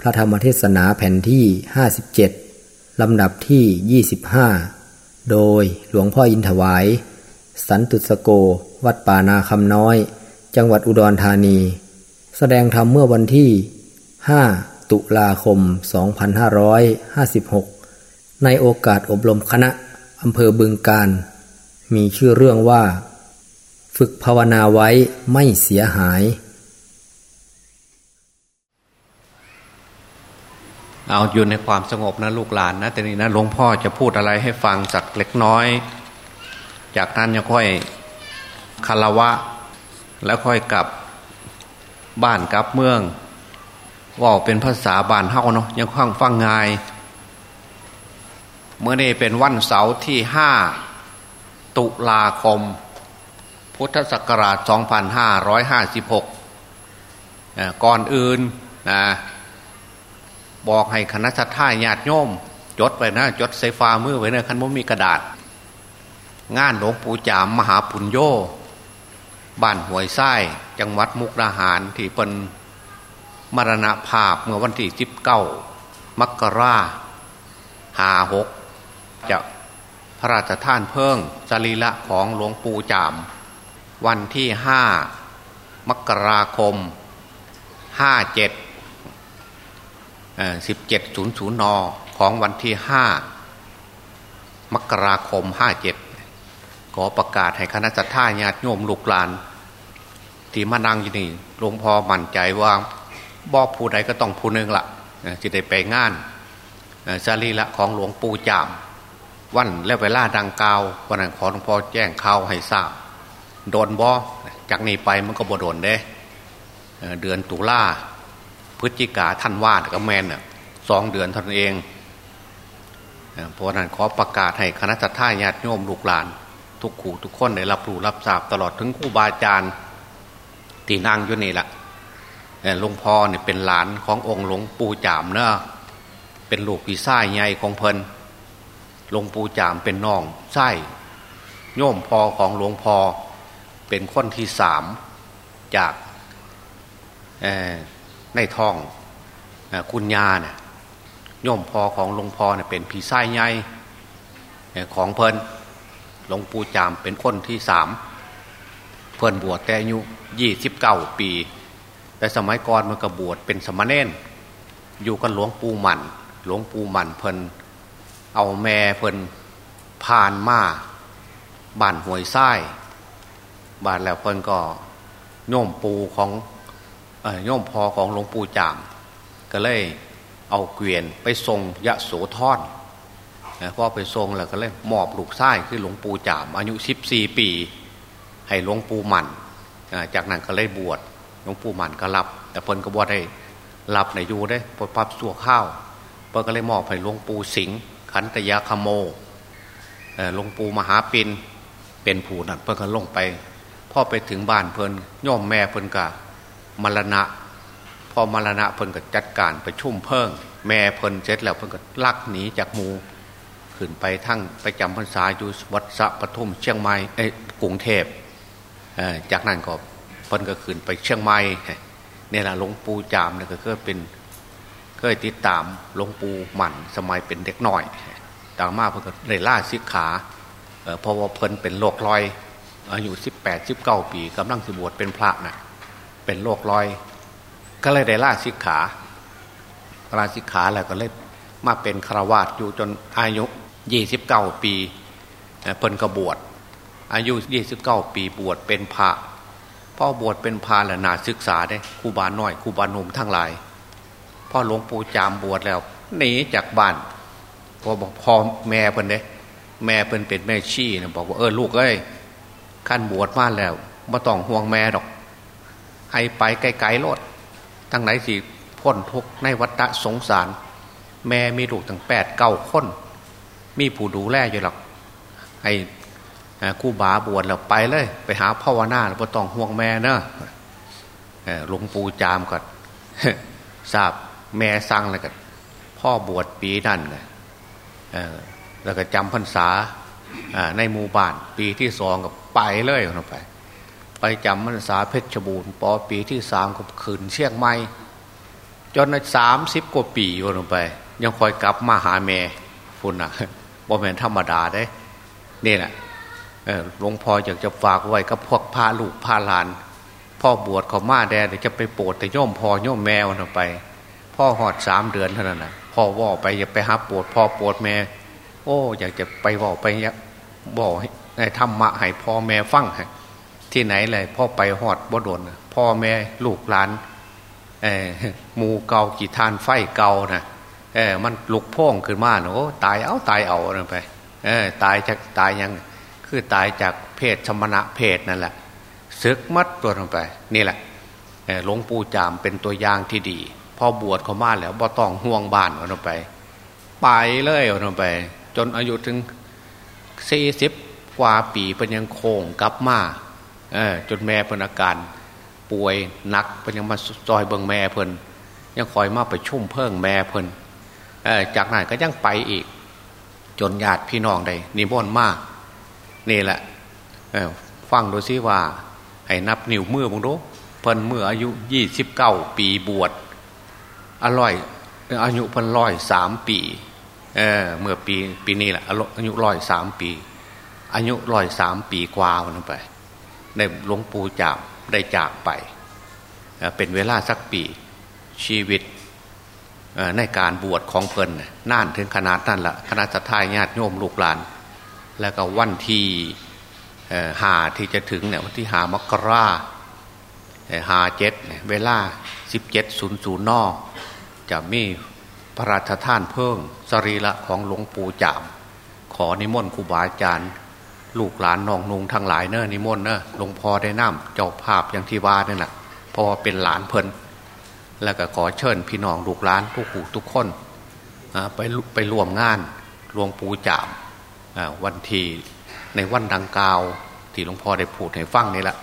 พระธรรมเทศนาแผ่นที่ 57 ลำดับที่ 25 โดยหลวงพ่ออินถวาย สันตุสโก วัดป่านาคำน้อย จังหวัดอุดรธานี แสดงธรรมเมื่อวันที่ 5 ตุลาคม 2556 ในโอกาสอบรมคณะอำเภอบึงการ มีชื่อเรื่องว่า ฝึกภาวนาไว้ไม่เสียหาย เอาอยู่ในความสงบนะลูกหลานนะแต่นี้นะหลวงพ่อจะพูดอะไรให้ฟังสักเล็กน้อย จากนั้นจะค่อยคารวะ แล้วค่อยกลับบ้านกลับเมืองว่าเป็นภาษาบ้านเฮาเนาะยังฟังฟังง่าย เมื่อนี้เป็นวันเสาร์ที่ห้าตุลาคม พุทธศักราช 2556 ก่อนอื่นนะ บอกให้คณะท่าญาติโยมจดไว้นะจดใส่ฟ้ามือไว้นะคันว่ามีกระดาษ งานหลวงปู่จามมหาปุญโยบ้านหวยไส้จังหวัดมุกดาหารที่เป็นมรณภาพเมื่อวันที่สิบเก้ามกราหาหกจะพระราชทานเพิ่งสรีละของหลวงปู่จาม วันที่ห้ามกราคมห้าเจ็ด สิบเจ็ดศูนย์ศูนย์นของวันที่ห้ามกราคมห้าเจ็ดขอประกาศให้คณะสัตยาญาติโยมลูกหลาน ที่มานั่งอยู่นี่หลวงพ่อมั่นใจว่าบอผู้ใดก็ต้องผู้หนึ่งละจะได้ไปงานสรีละของหลวงปู่จาม วันและเวลาดังกล่าววันนั้นขอหลวงพ่อแจ้งข่าวให้ทราบ โดนบอจากนี้ไปมันก็บ่โดนเด้เดือนตุลา พฤศจิกาท่านวาดก็แมนน่ะสองเดือนเท่านั้นเองเพราะนั้นขอประกาศให้คณะท่าญาติโยมลูกหลาน ทุกขู่ทุกคนได้รับรู้รับทราบตลอดถึงครูบาอาจารย์ที่นั่งอยู่นี่แหละหลวงพ่อเนี่ยเป็นหลานขององค์หลวงปู่จามเนอะเป็นลูกพี่ไส้ใหญ่ของเพลินหลวงปู่จามเป็นน้องไส้โยมพอของหลวงพ่อเป็นคนที่สามจาก ในท้องคุณยาเนี่ยโยมพอของหลวงพ่อเนี่ยเป็นผีไส้ใหญ่ของเพลินหลวงปู่จามเป็นคนที่สามเพลินบวชแต่อายุยี่สิบเก้าปี แต่สมัยก่อนมันก็บวชเป็นสมณเณรอยู่กันหลวงปู่หมันหลวงปู่หมันเพลินเอาแม่เพลินผ่านมาบ้านหวยไส้บ้านแล้วเพลินก็โยมปูของ โยมพอของหลวงปู่จาม ก็เลยเอาเกวียนไปทรงยะโสธรพอไปทรงแล้วก็เลยมอบลูกไส้คือหลวงปู่จาม อายุสิบสี่ปี ให้หลวงปู่มันจากนั้นก็เลยบวชหลวงปู่มันก็รับ แต่เพิ่นก็บวชได้รับในยูได้ปดปับสัวข้าวเพิ่นก็เลยมอบให้หลวงปู่สิงห์ขันตยาคโมหลวงปู่มหาปินเป็นผู้นั่นเพิ่นก็ลงไปพ่อไปถึงบ้านเพิ่นย่อมแม่เพิ่นกะ มรณะ พอมรณะเพิ่นก็จัดการไปชุ่มเพิ่ง แม่เพิ่นเสร็จแล้วเพิ่นก็ลักหนีจากมูขึ้นไปทั้งไปจำพรรษาอยู่วัดสะปทุมเชียงใหม่เอ้กรุงเทพจากนั้นก็เพิ่นก็ขึ้นไปเชียงใหม่เนี่ยแหละหลวงปู่จามเนี่ยก็เคยเป็นเคยติดตามหลวงปู่หมั่นสมัยเป็นเด็กหน่อยต่างมาเพิ่นก็ได้ล่าสิกขาเพราะว่าเพิ่นเป็นโรคลอยอายุสิบแปดสิบเก้าปีกำลังสิบวชเป็นพระนะ เป็นโรคลอย ก็เลยได้ล่าสิกขาล่าสิกขาแล้วก็เลยมาเป็นคราวาสอยู่จนอายุยี่สิบเก้าปีเพิ่นก็บวชอายุยี่สิบเก้าปีบวชเป็นพระพ่อบวชเป็นพระแล้วนาศึกษาได้ครูบาน้อยครูบาหนุ่มทั้งหลาย พ่อหลวงปู่จามบวชแล้วหนีจากบ้านพอบอกพ่อแม่เพิ่นเด้แม่เพิ่นเป็นแม่ชีนะบอกว่าเออลูกเอ้ยขั้นบวชมาแล้วมาต้องห่วงแม่ดอก ให้ไปไกลๆโลดทั้งไหนสิพ้นทุกในวัฏสงสาร แม่มีลูกถึงแปดเก้าคน มีผู้ดูแลอยู่หรอกให้คู่บาบวชแล้วไปเลย ไปหาภาวนาแล้วต้องห่วงแม่เนอะหลวงปู่จามก็ทราบแม่สั่งเลยก็พ่อบวชปีนั่นเลยแล้วก็จำพรรษาในหมู่บ้าน ปีที่สองกับไปเลยลงไป ไปจำพรรษาเพชรบูรณ์ปอปีที่สามกับขืนเชียงใหม่จนสามสิบกว่าปีวนลงไป ยังคอยกลับมาหาแม่ฝุ่นอะบ่แม่นธรรมดาได้นี่แหละหลวงพ่ออยากจะฝากไว้กับพวกพาลูกพาหลาน พ่อบวชเขามาแดดจะไปโปรดแต่ย่อมพอย่อมแมวลงไป พ่อหอดสามเดือนเท่านั้นนะพ่อว่าไปอย่าไปหาปวดพ่อปวดแม่ โอ้ อยากจะไปว่าไปยักบอกให้ธรรมะให้พ่อแม่ฟัง ที่ไหนเลยพ่อไปหอดบ่โดนพ่อแม่ลูกหลานหมูเกากีทานไฟเกานะเออมันลุกพ่องขึ้นมาโอ้ตายเอาตายเอาไปเออตายจากตายยังคือตายจากเพศชมณะเพศนั่นแหละซึกมัดตัวลงไป นี่แหละหลวงปู่จามเป็นตัวอย่างที่ดี พอบวชเขามาแล้วบ่ต้องห่วงบ้านเอาไป ไปเลยเอาไป จนอายุถึงสี่สิบกว่าปีเป็นยังโค้งกลับมา จนแม่เป็นอาการ ป่วยหนักเป็นยังมาซอยเบิงแม่เพิ่นยังคอยมาไปชุ่มเพิ่งแม่เพิ่นจากนั้นก็ยังไปอีก จนญาติพี่น้องได้นิมนต์มากนี่แหละฟังดูซิว่า ให้นับนิ้วมือบุงดูเพิ่นเมื่ออายุยี่สิบเก้าปีบวชอร่อย อายุพันร้อยสามปีเออเมื่อปีปีนี้แหละอายุร้อยสามปี อายุร้อยสามปีกว่าวันไป ได้หลวงปู่จากได้จากไป เป็นเวลาสักปีชีวิตในการบวชของเพลินน่านถึงขนาดนั่นละคณะสัตยาญาติโยมลูกหลาน แล้วก็วันที่หาที่จะถึงเนี่ยวันที่หามกราหาเจ็ดเวลาสิบเจ็ดศูนย์ศูนย์นอจะมีพระราชทานเพิ่งสรีระของหลวงปู่จาม ขอนิมนต์ครูบาอาจารย์ ลูกหลานน้องนุงทั้งหลายเนอะนิมนต์เนอะหลวงพ่อได้นำเจ้าภาพอย่างที่ว่านี่แหละพอเป็นหลานเพลินแล้วก็ขอเชิญพี่น้องลูกหลานทุกผู้ทุกคนไปไปรวมงานหลวงปู่จามวันที่ในวันดังกล่าว ที่หลวงพ่อได้พูดให้ฟังนี่แหละ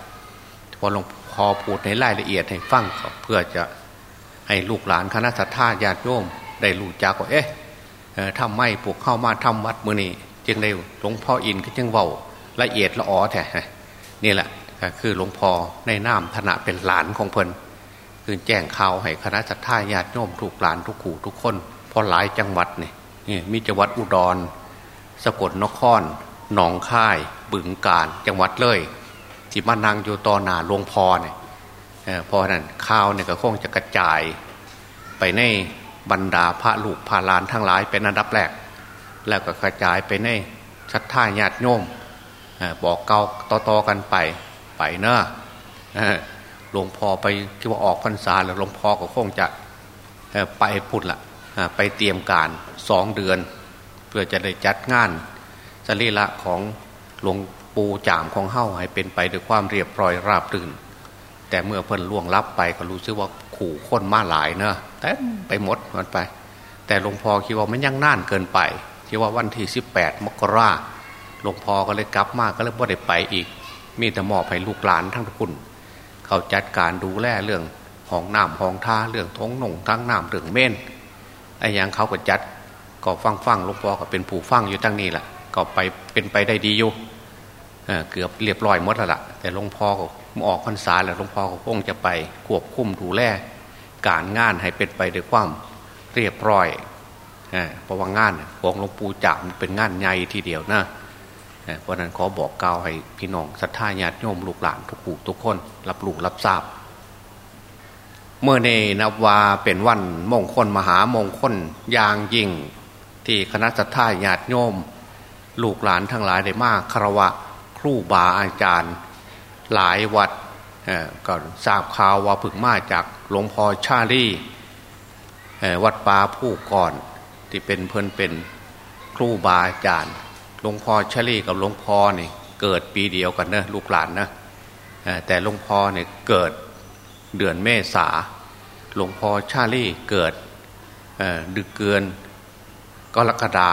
พอหลวงพ่อพูดในรายละเอียดให้ฟังเพื่อจะให้ลูกหลานคณะสัตยาญาติโยมได้รู้จักว่าเอ๊ะทำไม่ปลูกเข้ามาทำวัดมือนี่ จึงได้หลวงพ่ออินก็จึงเว้าละเอียดละอ๋อแท้นี่แหละคือหลวงพ่อในนามฐานะเป็นหลานของเพลินคือแจ้งข่าวให้คณะสัตยาญาติโยมทุกหลานทุกขู่ทุกคนพอหลายจังหวัดนี่นี่มีจังหวัดอุดร สกลนครหนองคาย บึงกาฬจังหวัดเลยที่มานั่งอยู่ต่อหนาหลวงพ่อเนี่ยพอนั้นข้าวเนี่ยก็คงจะกระจาย ไปในบรรดาพระลูกพาลานทั้งหลายเป็นอันดับแรก แล้วก็กระจายไปในชัดท่าญาติโยมบอกเกาต่อๆกันไปไปเนอะหลวงพ่อไปคิดว่าออกพรรษาแล้วหลวงพ่อก็คงจะไปพุทธละไปเตรียมการสองเดือน เพื่อจะได้จัดงานสรีระของหลวงปู่จามของเฮ้าให้เป็นไปด้วยความเรียบร้อยราบรื่น แต่เมื่อเพิ่นล่วงลับไปก็รู้สึกว่าขู่คนมาหลายเนอะแต่ไปหมดมันไป แต่หลวงพ่อคิดว่ามันยังน่านเกินไป คิดว่าวันที่สิบแปดมกราหลวงพ่อก็เลยกลับมาก็เลยบ่ได้ไปอีก มีแต่มอบให้ลูกหลานทั้งทุกคนเขาจัดการดูแลเรื่องห้องน้ำห้องท่าเรื่องท้องหนงทั้งน้ำเรื่องเม่นไอ้ยังเขาก็จัดก็ฟังฟังหลวงพ่อก็เป็นผู้ฟังอยู่ตั้งนี้แหละก็ไปเป็นไปได้ดีอยู่เกือบเรียบร้อยหมดแล้วละแต่หลวงพ่อก็ออกพรรษาแล้วหลวงพ่อก็คงจะไปควบคุมดูแลการงานให้เป็นไปด้วยความเรียบร้อย เพราะว่างานของหลวงปู่จ่ามเป็นงานใหญ่ทีเดียวนะเพราะนั้นขอบอกกล่าวให้พี่น้องศรัทธาญาติโยมลูกหลานทุกผู้ทุกคน รับรู้รับทราบ เมื่อในนับว่าเป็นวันมงคลมหามงคลยางยิ่ง ที่คณะศรัทธาญาติโยม ลูกหลานทั้งหลายได้มากคารวะครูบาอาจารย์ หลายวัดก็ทราบข่าวว่าผึ่งมาจากหลวงพ่อชาลีวัดป่าผู้ก่อน ที่เป็นเพื่อนเป็นครูบาอาจารย์หลวงพ่อชาลีกับหลวงพ่อนี่เกิดปีเดียวกันเนะลูกหลานนะแต่หลวงพ่อเนี่ยเกิดเดือนเมษาหลวงพ่อชาลีเกิดดึกเกินกรกฎา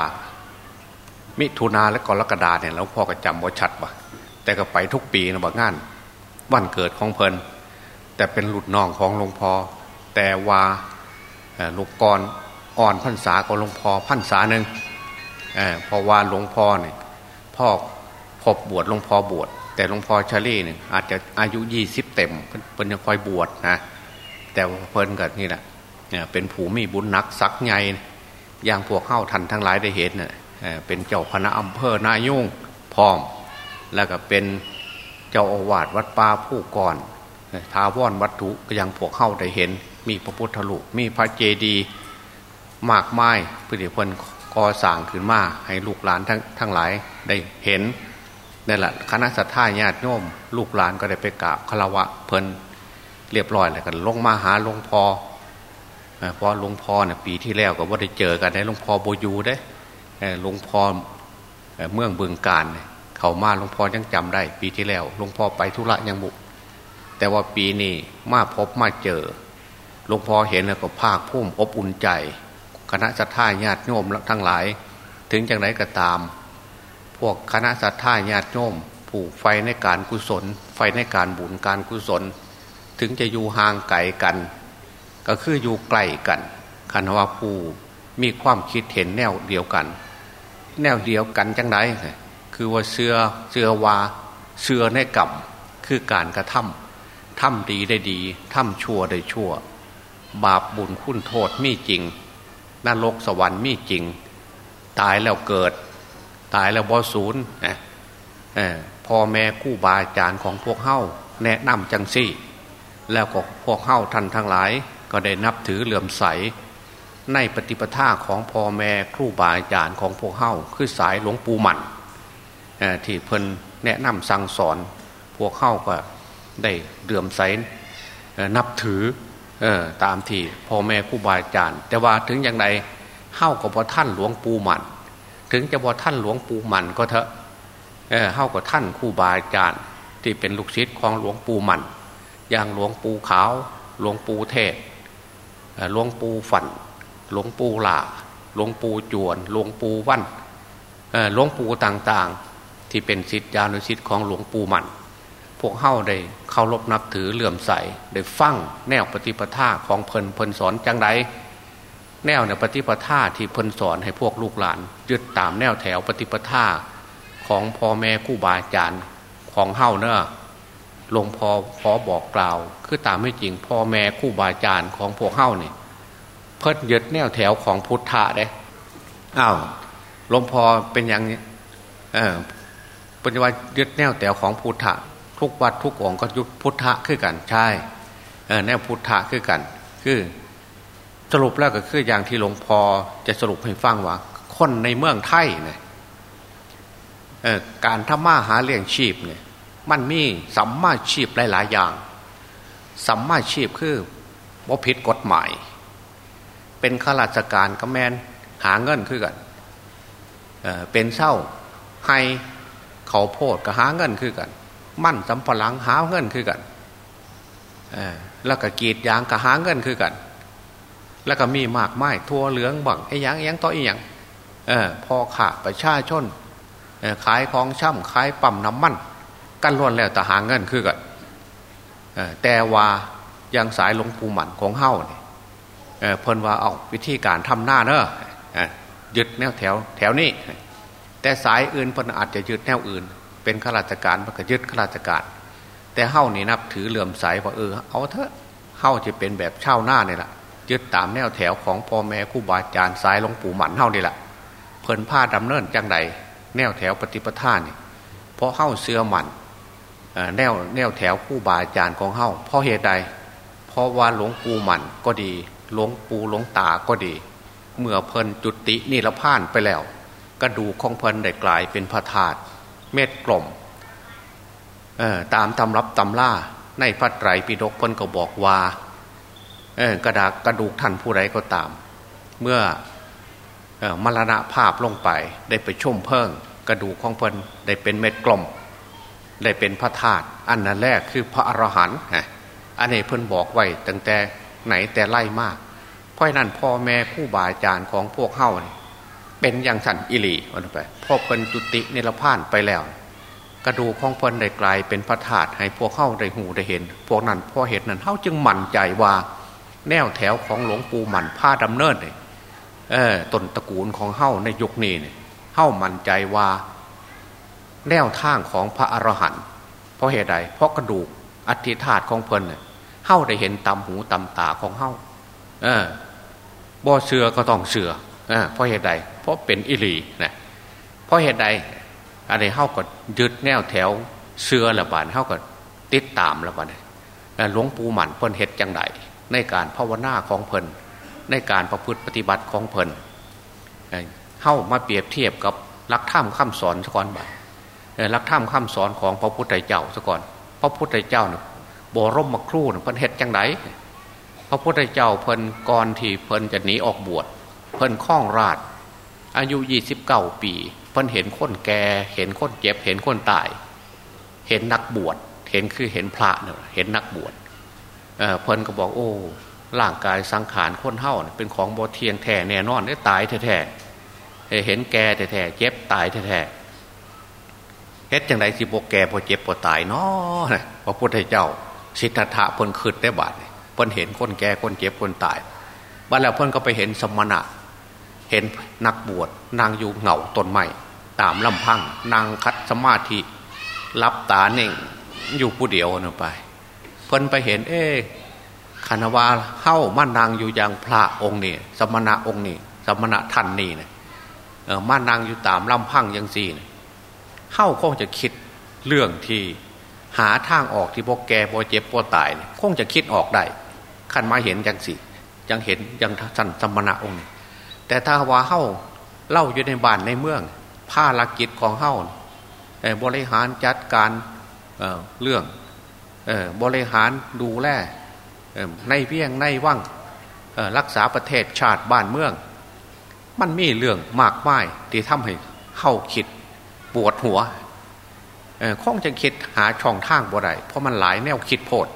มิถุนาและกรกฎาเนี่ยหลวงพ่อก็จำว่าชัดปะแต่ก็ไปทุกปีนะบอกงาน วันเกิดของเพลินแต่เป็นหลุดน้องของหลวงพ่อแต่ว่าลูกกร อ่อนพันษาของหลวงพ่อพันษาหนึ่งเพราะว่าหลวงพ่อเนี่ยพ่อพบบวชหลวงพ่อบวชแต่หลวงพ่อชาลีเนี่ยอาจจะอายุยี่สิบเต็มเพิ่นยังคอยบวชนะแต่เพลินกับนี่แหละเป็นผู้มีบุญนักสักไงอย่างพวกเข้าทันทั้งหลายได้เห็นเน่ยเป็นเจ้าคณะอำเภอนายุ่งพร้อม แล้วก็เป็นเจ้าอาวาสวัดป่าผู้ก่อนทาวอนวัตถุก็ยังพวกเข้าได้เห็น มีพระพุทธรูปมีพระเจดีย์ มากมายเพื่อที่เพื่นก่อสร้างขึ้นมาให้ลูกหลานทั้งทั้งหลายได้เห็นนี่แหละคณะสัตยาญาติโยมลูกหลานก็ได้ไปกราบคารวะเพลินเรียบร้อยแล้วกันลงมาหาหลวงพ่อเพราะหลวงพ่อเนี่ยปีที่แล้วก็ว่าได้เจอกันได้หลวงพ่อโบยูได้หลวงพ่อเมืองเบึงการเขามาหลวงพ่อยังจำได้ ปีที่แล้วหลวงพ่อไปธุระยังบุกแต่ว่าปีนี้มาพบมาเจอหลวงพ่อเห็นแล้วก็ภาคพุ่มอบอุ่นใจ คณะสัตยาญาติโยมทั้งหลาย ถึงจังไรก็ตาม พวกคณะสัตยาญาติโยมผูกไฟในการกุศล ไฟในการบุญการกุศล ถึงจะอยู่ห่างไกลกัน ก็คืออยู่ใกล้กันคันว่าผู้มีความคิดเห็นแนวเดียวกัน แนวเดียวกันจังไรคือว่าเสือเสือวาเสือในกรรมคือการกระทำทำดีได้ดี ทำชั่วได้ชั่ว บาปบุญคุณโทษมีจริง นรกสวรรค์มีจริง ตายแล้วเกิด ตายแล้วบอศูนย์นะพ่อแม่คู่บาอาจารย์ของพวกเฮ้าแนะนำจังซี่ แล้วก็พวกเฮ้าท่านทั้งหลาย ก็ได้นับถือเหลื่อมใส ในปฏิปทาของพ่อแม่ครูบาอาจารย์ของพวกเฮ้าคือสายหลวงปู่มันที่เพิ่นแนะนำสั่งสอน พวกเขาก็ได้เดือมใสนับถือ ออตามที่พ่อแม่ครูบาอาจารย์ แต่ว่าถึงอย่างไรเข้ากับท่านหลวงปู่มัน ถึงจะพอท่านหลวงปู่มันก็เถอะเข้ากับท่านครูบาอาจารย์ ที่เป็นลูกศิษย์ของหลวงปู่มัน อย่างหลวงปู่ขาว หลวงปู่เทศหลวงปู่ฝัน หลวงปู่หลาหลวงปู่จวน หลวงปู่วันหลวงปู่ต่างๆ ที่เป็นศิษยานุศิษย์ของหลวงปู่มัน วกเข้าได้เคารพนับถือเหลื่อมใสได้ฟังแนวปฏิปทาของเพลินเพลินสอนจังไรแนวเนี่ยปฏิปทาที่เพลินสอนให้พวกลูกหลาน ยึดตามแนวแถวปฏิปทาของพ่อแม่คู่บาอาจารย์ของเฮ้าเนอะลงพอพอบอกกล่าว คือตามไม่จริงพ่อแม่คู่บาอาจารย์ของพวกเฮ้านี่ยเพิ่นยึดแนวแถวของพุทธะได้อ้าวหลวงพ่อเป็นอย่างนี้เออปัญญายึดแนวแถวของพุทธะ ทุกวัดทุกองก็ยุดพุทธะขึ้นกันใช่แนวพุทธะขึ้นกัน คือสรุปแล้วก็คืออย่างที่หลวงพ่อจะสรุปให้ฟังว่า คนในเมืองไทยเนี่ยการทำมาหาเลี้ยงชีพเนี่ยมันมีสัมมาชีพหลาย ๆ อย่าง สัมมาชีพคือว่าผิดกฎหมาย เป็นข้าราชการก็แมนหาเงินคือกันเป็นเศร้าให้เขาโพดก็หาเงินคือกัน มั่นสำปะหลังหาเงินคือกันแล้วก็กีดยางก็หาเงินคือกัน แล้วก็มีมากไม้ทั่วเหลืองบังไอ้ยังยังต่ออีหยังพอขาประชาชนขายของช่ำขายปั๊มน้ำมันกันล้วนแล้วแต่หาเงินคือกันแต่ว่ายังสายลงปูหมันของเฮ้าเนี่ยเพิ่นว่าเอาวิธีการทำหน้าเนอะยึดแนวแถวแถวนี้แต่สายอื่นเพิ่นอาจจะยึดแนวอื่น เป็นข้าราชการมันก็ยึดข้าราชการ แต่เฮ้านี่นับถือเหลื่อมใสว่าเออเอาเถอะเฮ้าจะเป็นแบบเช่าหน้าเนี่ยแหละยึดตามแนวแถวของพ่อแม่คู่บาอาจารย์สายหลวงปู่หมันเฮ้านี่แหละเพิ่นผ้าดำเนินจังใดแนวแถวปฏิปทานี่เพราะเข้าเสื้อมันแนวแนวแถวคู่บาอาจารย์ของเข้าเพราะเหตุใด เพราะว่าหลวงปู่หมันก็ดีหลวงปู่หลวงตาก็ดี เมื่อเพลินจุตินิรพานไปแล้ว กระดูกของเพลินได้กลายเป็นพระธาตุ เม็ดกลมตามตำรับตำล่าในพระไตรปิฎกเพลินก็บอกว่ากระดากกระดูกท่านผู้ใดก็ตาม เมื่อมรณะภาพลงไปได้ไปชุ่มเพิ่ง กระดูกของเพลินได้เป็นเม็ดกลม ได้เป็นพระธาตุอันนั้นแรกคือพระอรหันต์อันนี้เพิ่นบอกไว้ตั้งแต่ไหนแต่ไล่มาก เพราะนั้นพ่อแม่คู่บาอาจารย์ของพวกเฮ้า เป็นอย่างสันอิลีวันไปพ่อเพิ่นจุติเนรพานไปแล้ว กระดูกของเพิ่นได้กลายเป็นพระธาตุให้พวกเฮ้าได้หูได้เห็น พวกนั้นพอเห็นนั้นเฮ้าจึงมั่นใจว่า แนวแถวของหลวงปู่หมันผ้าดำเนินเลยเออต้นตระกูลของเฮ้าในยุคนี้เนี่ยเฮ้ามั่นใจว่า แนวทางของพระอรหันต์เพราะเหตุใดเพราะกระดูกอธิธาตของเพลินเนี่ยเฮ้าได้เห็นตำหูตำตาของเฮ้าเออบ่เสือก็ต้องเสือ เพราะเหตุใด เพราะเป็นอิลีนะเพราะเหตุใดอะไรเข้าก็ยึดแนวแถวเสือละบานเข้าก็ติดตามละบานหลวงปู่หมันเพิ่นเหตุจังไดในการภาวนาของเพิ่นในการประพฤติปฏิบัติของเพิ่นเข้ามาเปรียบเทียบกับลักธรรมคำสอนสก่อนบ่ลักธรรมคำสอนของพระพุทธเจ้าสก่อน พระพุทธเจ้าเนี่ยบรมมาครูเพิ่นเหตุจังไดพระพุทธเจ้าเพิ่นก่อนที่เพิ่นจะหนีออกบวช เพิ่นคล้องราชอายุยี่สิบเก้าปี เพิ่นเห็นคนแก่เห็นคนเจ็บเห็นคนตาย เห็นนักบวชเห็นคือเห็นพระเนี่ยเห็นนักบวชเเพิ่นก็บอกโอ้ร่างกายสังขารคนเท่าเป็นของบเทียงแท้แน่นอนได้ตายแท้เห็นแก่แท้เจ็บตายแท้เฮ็ดจังไรสิบกแก่พอเจ็บพอตายเนาะพระพุทธเจ้า สิทธัตถะเพิ่นคืดได้บาดเพิ่นเห็นคนแก่คนเจ็บคนตายบัดแล้วเพิ่นก็ไปเห็นสมณะ เห็นนักบวชนางอยู่เหงาต้นไม้ตามลำพังนางคัดสมาธิรับตาเน่งอยู่ผู้เดียวน่ไป เพิ่นไปเห็น เอ๊คานวาเข้าม่านางอยู่อย่างพระองค์นี่สมณะองค์นี่สมณะท่านนี่เนี่ยม่านางอยู่ตามลำพังยังสี่เนี่ยเข้าคงจะคิดเรื่องที่หาทางออกที่พวกแกพอเจ็บพอตายคงจะคิดออกได้ขันมาเห็นยังสิยังเห็นยังสันสมณะองค์ แต่ถ้าว่าเข้าเล่าอยู่ในบ้านในเมืองภารกิจของเข้าบริหารจัดการเเรื่องบริหารดูแลในเวียงในว่างรักษาประเทศชาติบ้านเมือง มันมีเรื่องมากมายที่ทำให้เข้าคิดปวดหัวคงจะคิดหาช่องทางบ่ได้เพราะมันหลายแนวคิดโพด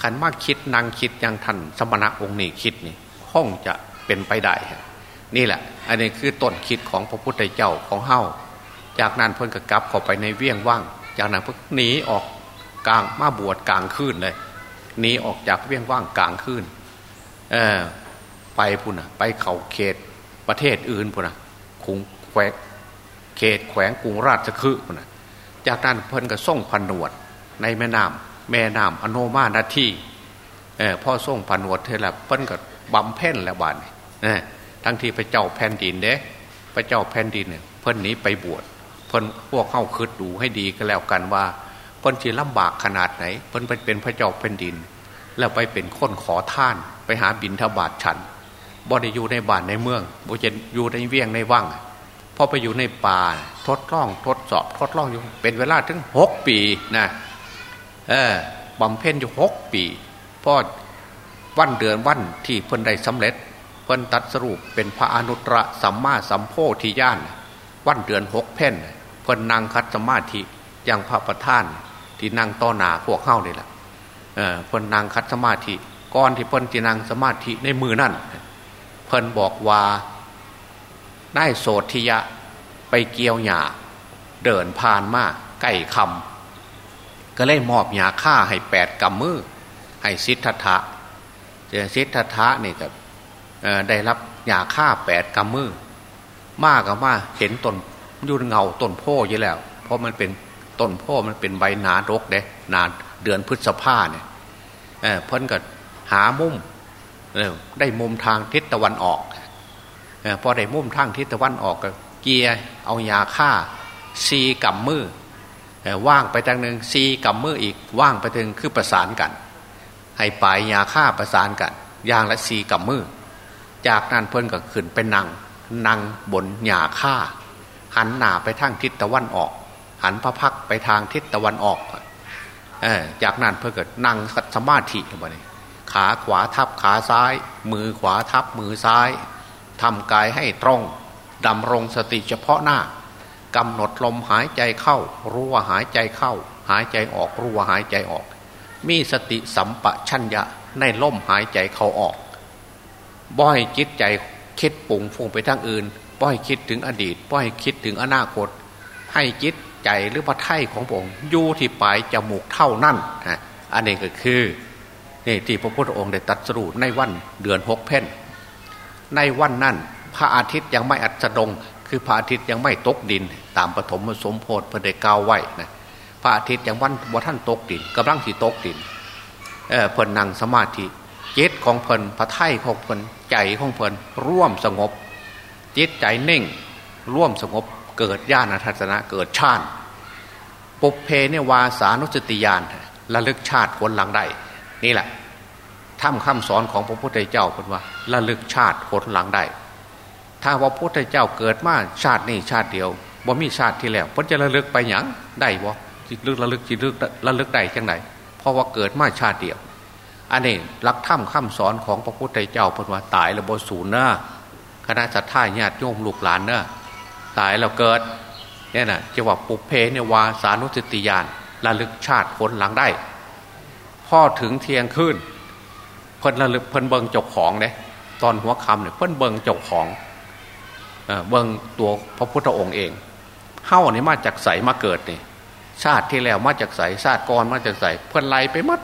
ขันมากคิดนางคิดยังทันสมณะองค์นี้คิดนี่คงจะเป็นไปได้ นี่แหละ อันนี้คือต้นคิดของพระพุทธเจ้าของเฮาจากนั้นเพิ่นก็กลับเข้าไปในเวียงว่าง จากนั้นเพิ่งหนีออกกลางมาบวชกลางคืนเลยหนีออกจากเวียงว่างกลางคืนเออไปพุ่นอะไปเขาเขตประเทศอื่นพุ่นอะคุงแควเขตแขวงกรุงราชคฤห์พุ่นอะจากนั้นเพิ่นก็ส่งพันนวดในแม่น้ำแม่น้ำอโนมานาทีเออพ่อส่งพันนวดเท่าไรเพิ่นก็บำเพ็ญแล้วบานนี่ ทั้งที่พระเจ้าแผ่นดินเด้พระเจ้าแผ่นดินเนี่ยเพิ่นหนีไปบวชเพิ่นพวกเข้าคืดดูให้ดีก็แล้วกันว่าเพิ่นจะลำบากขนาดไหน เพิ่นไปเป็นพระเจ้าแผ่นดิน แล้วไปเป็นคนขอท่านไปหาบินทบาทฉันบ่ได้อยู่ในบ้านในเมืองบ่จะอยู่ในเวียงในว่างพอไปอยู่ในป่าทดลองทดสอบทดลองอยู่เป็นเวลาถึงหกปีนะเออบำเพ็ญอยู่หกปีพอวันเดือนวันที่เพิ่นได้สำเร็จ เพิ่นตัดสรุปเป็นพระอนุตตรสัมมาสัมโพธิญาณวันเดือนหกเพ่นเพิ่นนั่งคัดสมาธิอย่างพระประธาน ที่นั่งต่อหนาพวกเข้านี่แหละเออเพิ่นนั่งคัดสมาธิก่อนที่เพิ่นจะนั่งสมาธิในมือนั่นเพิ่นบอกว่าได้โสธิยะไปเกี่ยวหยาเดินผ่านมาใกล้คำก็เลยมอบหยาฆ่าให้แปดกำมือให้สิทธะเจอสิทธัตถะนี่ก็ ได้รับยาฆ่าแปดกำมือมากกับมาเห็นตนยุ่นเงาต้นโพอยู่แล้ว เพราะมันเป็นต้นโพมันเป็นใบหนารกเด้หนาเดือนพฤษภาเนี่ยเพิ่นก็หามุมได้มุมทางทิศตะวันออกพอได้มุมทางทิศตะวันออกก็เกียเอายาฆ่าซีกับมือว่างไปทางหนึ่งซีกับมืออีกว่างไปทางคือประสานกัน ให้ปลายยาฆ่าประสานกัน ยางและซีกับมือ จากนั้นเพิ่นก็ขึ้นไปนั่งนั่งบนหยาฆ่า หันหน้าไปทางทิศตะวันออก หันพระพักไปทางทิศตะวันออกจากนั้นเพื่อเกิดนั่งสมาธิมาเลยขาขวาทับขาซ้าย มือขวาทับมือซ้ายทำกายให้ตรงดำรงสติเฉพาะหน้ากำหนดลมหายใจเข้า รู้ว่าหายใจเข้า หายใจออกรู้ว่าหายใจออก มีสติสัมปชัญญะในลมหายใจเข้าออก บ่อยจิตใจคิดปุ่งฟุ้งไปทางอื่นบ่อยคิดถึงอดีตบ่อยคิดถึงอนาคต ให้จิตใจหรือพระไถ่ของผมอยู่ที่ปลายจมูกเท่านั้นอันนี้ก็คือนี่ที่พระพุทธองค์ได้ตัดสรุปในวันเดือนหกเพนในวันนั้น พระอาทิตย์ยังไม่อัสดง คือพระอาทิตย์ยังไม่ตกดิน ตามปฐมสมโพธิพระเดกาวไว้นะพระอาทิตย์ยังวันวันท่านตกดินกำลังที่ตกดินเออเพิ่นนั่งสมาธิเจตของเพลินพระไถ่ของเพลิน ใจของเพลินร่วมสงบ จิตใจเน่ง ร่วมสงบเกิดญาณทัศนะเกิดชาติปุเพเนวาสานุสติยานระลึกชาติคนหลังได้นี่แหละทำคำสอนของพระพุทธเจ้าเป็นว่าระลึกชาติคนหลังได้ถ้าว่าพระพุทธเจ้าเกิดมาชาตินี้ชาติเดียวบ่มีชาติที่แล้วพ้นจะระลึกไปหยังได้บ่จิตลึกระลึกจิตลึกระลึกได้จังไหนเพราะว่าเกิดมาชาติเดียว อันนี้รักถ้ำคำสอนของพระพุทธเจ้าเป็นว่าตายแล้วบ่สูญเนอะคณะสัตยาญาติโยมลูกหลานเนอะตายแล้วเกิดเนี่ยนะจะว่าปุเพเนวาสานุสติยานระลึกชาติคนหลังได้พ่อถึงเทียงขึ้นเพิ่นระลึกเพิ่นเบิงจกของเนี่ยตอนหัวคำเนี่ยเพิ่นเบิงจกของเบิงตัวพระพุทธองค์เองเฮ้านี่มาจากใสมาเกิดนี่ชาติที่แล้วมาจากใสชาติก่อนมาจากใสเพิ่นไล่ไปมัด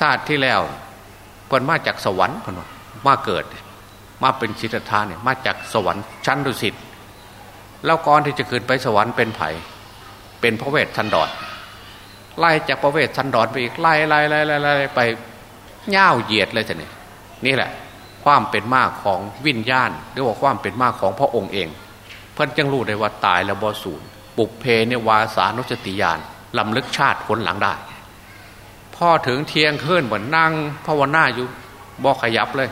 ชาติที่แล้วเพิ่นมาจากสวรรค์เพิ่นมาเกิด มาเป็นชิตธาเนี่ยมาจากสวรรค์ชั้นดุสิตแล้วก่อนที่จะขึ้นไปสวรรค์เป็นไผ่เป็นพระเวทชันดอนไล่จากพระเวทชันดอนไปอีกไล่ไล่ไล่ไล่ไล่ไปเง่าเหยียดเลยจะนี่นี่แหละ ความเป็นมากของวิญญาณ หรือว่าความเป็นมากของพระองค์เอง เพื่นจึงรู้ได้ว่าตายแล้วบอสูญปุกเพเนวาสานุสติยานลำลึกชาติคนหลังได้ พ่อถึงเทียงขึ้นเหมือนนั่งภาวนาอยู่บอขยับเลย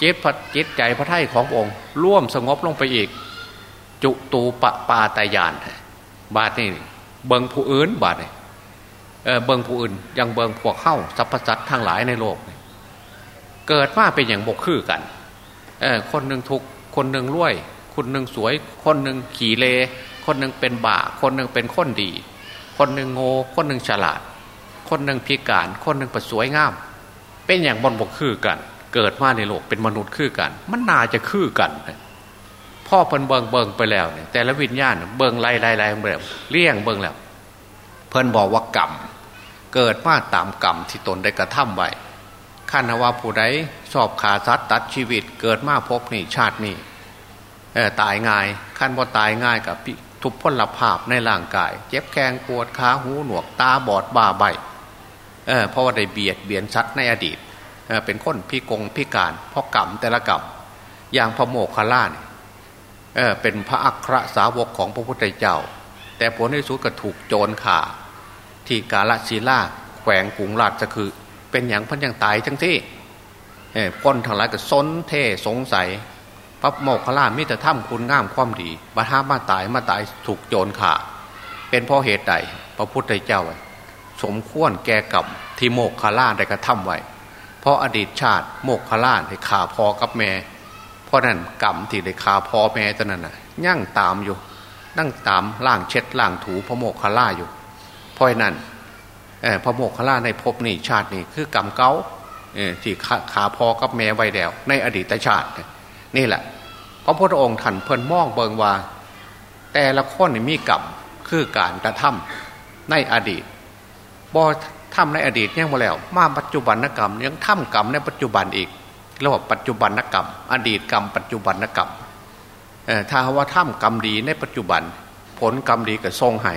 จิตพัดจิตใจพระไทยขององค์ ร่วมสงบลงไปอีก จุตูปปาตายาน บาทนี่เบิงผู้อื่นบาทนี่เบิงผู้อื่น ยังเบิงพวกเข้าสรรพสัตว์ทั้งหลายในโลก เกิดมาเป็นอย่างบกคือกันคนหนึ่งทุกคนหนึ่งรวย คนหนึ่งสวย คนหนึ่งขี่เล คนหนึ่งเป็นบ่า คนหนึ่งเป็นคนดี คนหนึ่งโง่คนหนึ่งฉลาด คนหนึ่งพิการ คนหนึ่งประสวยงาม เป็นอย่างบนบกคือกัน เกิดมาในโลกเป็นมนุษย์คือกัน มันน่าจะคือกันพ่อเพิ่นเบิงเบิงไปแล้วเนี่ยแต่ละวิญญาณเบิงไล่ไล่ไล่แบบเลี่ยงเบิงแล้ว เพิ่นบอกว่ากรรมเกิดมาตามกรรมที่ตนได้กระทำไว้ขันว่าผู้ใดชอบขาสัตว์ตัดชีวิต เกิดมาพบนี่ชาตินี่ตายง่ายขั้นว่าตายง่ายกับทุพพลภาพในร่างกาย เจ็บแข้งปวดขาหูหนวกตาบอดบ้าใบ เเพราะว่าได้เบียดเบียนชัดในอดีตเเป็นคนพิกงพิการเพราะกรรมแต่ละกรรมอย่างพระโมคคัลลาเนี่ยเเป็นพระอัครสาวกของพระพุทธเจ้า แต่ผลในสุดก็ถูกโจรข่า ที่กาลศีลาแขวงกุงราชคือ เป็นอย่างพันยังตายทั้งที่พ้นทางหลายก็ซนเท่สงสัยพระโมกขลามิตรถ้ำคุณงามความดีมาท้ามาตายมาตายถูกโจรข่า เป็นเพราะเหตุใดพระพุทธเจ้า สมควรแก่กับที่โมกขลาได้กระทำไว้ เพราะอดีตชาติโมกขลาได้ขาพอกับแม่ เพราะนั้นกรรมที่ได้ขาพอแม่ตอนนั้นน่ะยั่งตามอยู่ นั่งตามล่างเช็ดล่างถูพระโมกขลาอยู่ เพราะนั้นพระโมกขลาในภพนี้ชาตินี้คือกรรมเก้าที่ขาพอกับแม่ไว้แล้วในอดีตชาติ นี่แหละพระพุทธองค์ท่านเพิ่นมองเบิงว่า แต่ละคนมีกรรมคือการกระทำในอดีต บ่ทำในอดีตยังมาแล้ว มาปัจจุบันกรรม ยังทำกรรมในปัจจุบันอีกเรียกว่าปัจจุบันกรรม อดีตกรรม ปัจจุบันกรรมถ้าว่าทำกรรมดีในปัจจุบัน ผลกรรมดีก็ทรงให้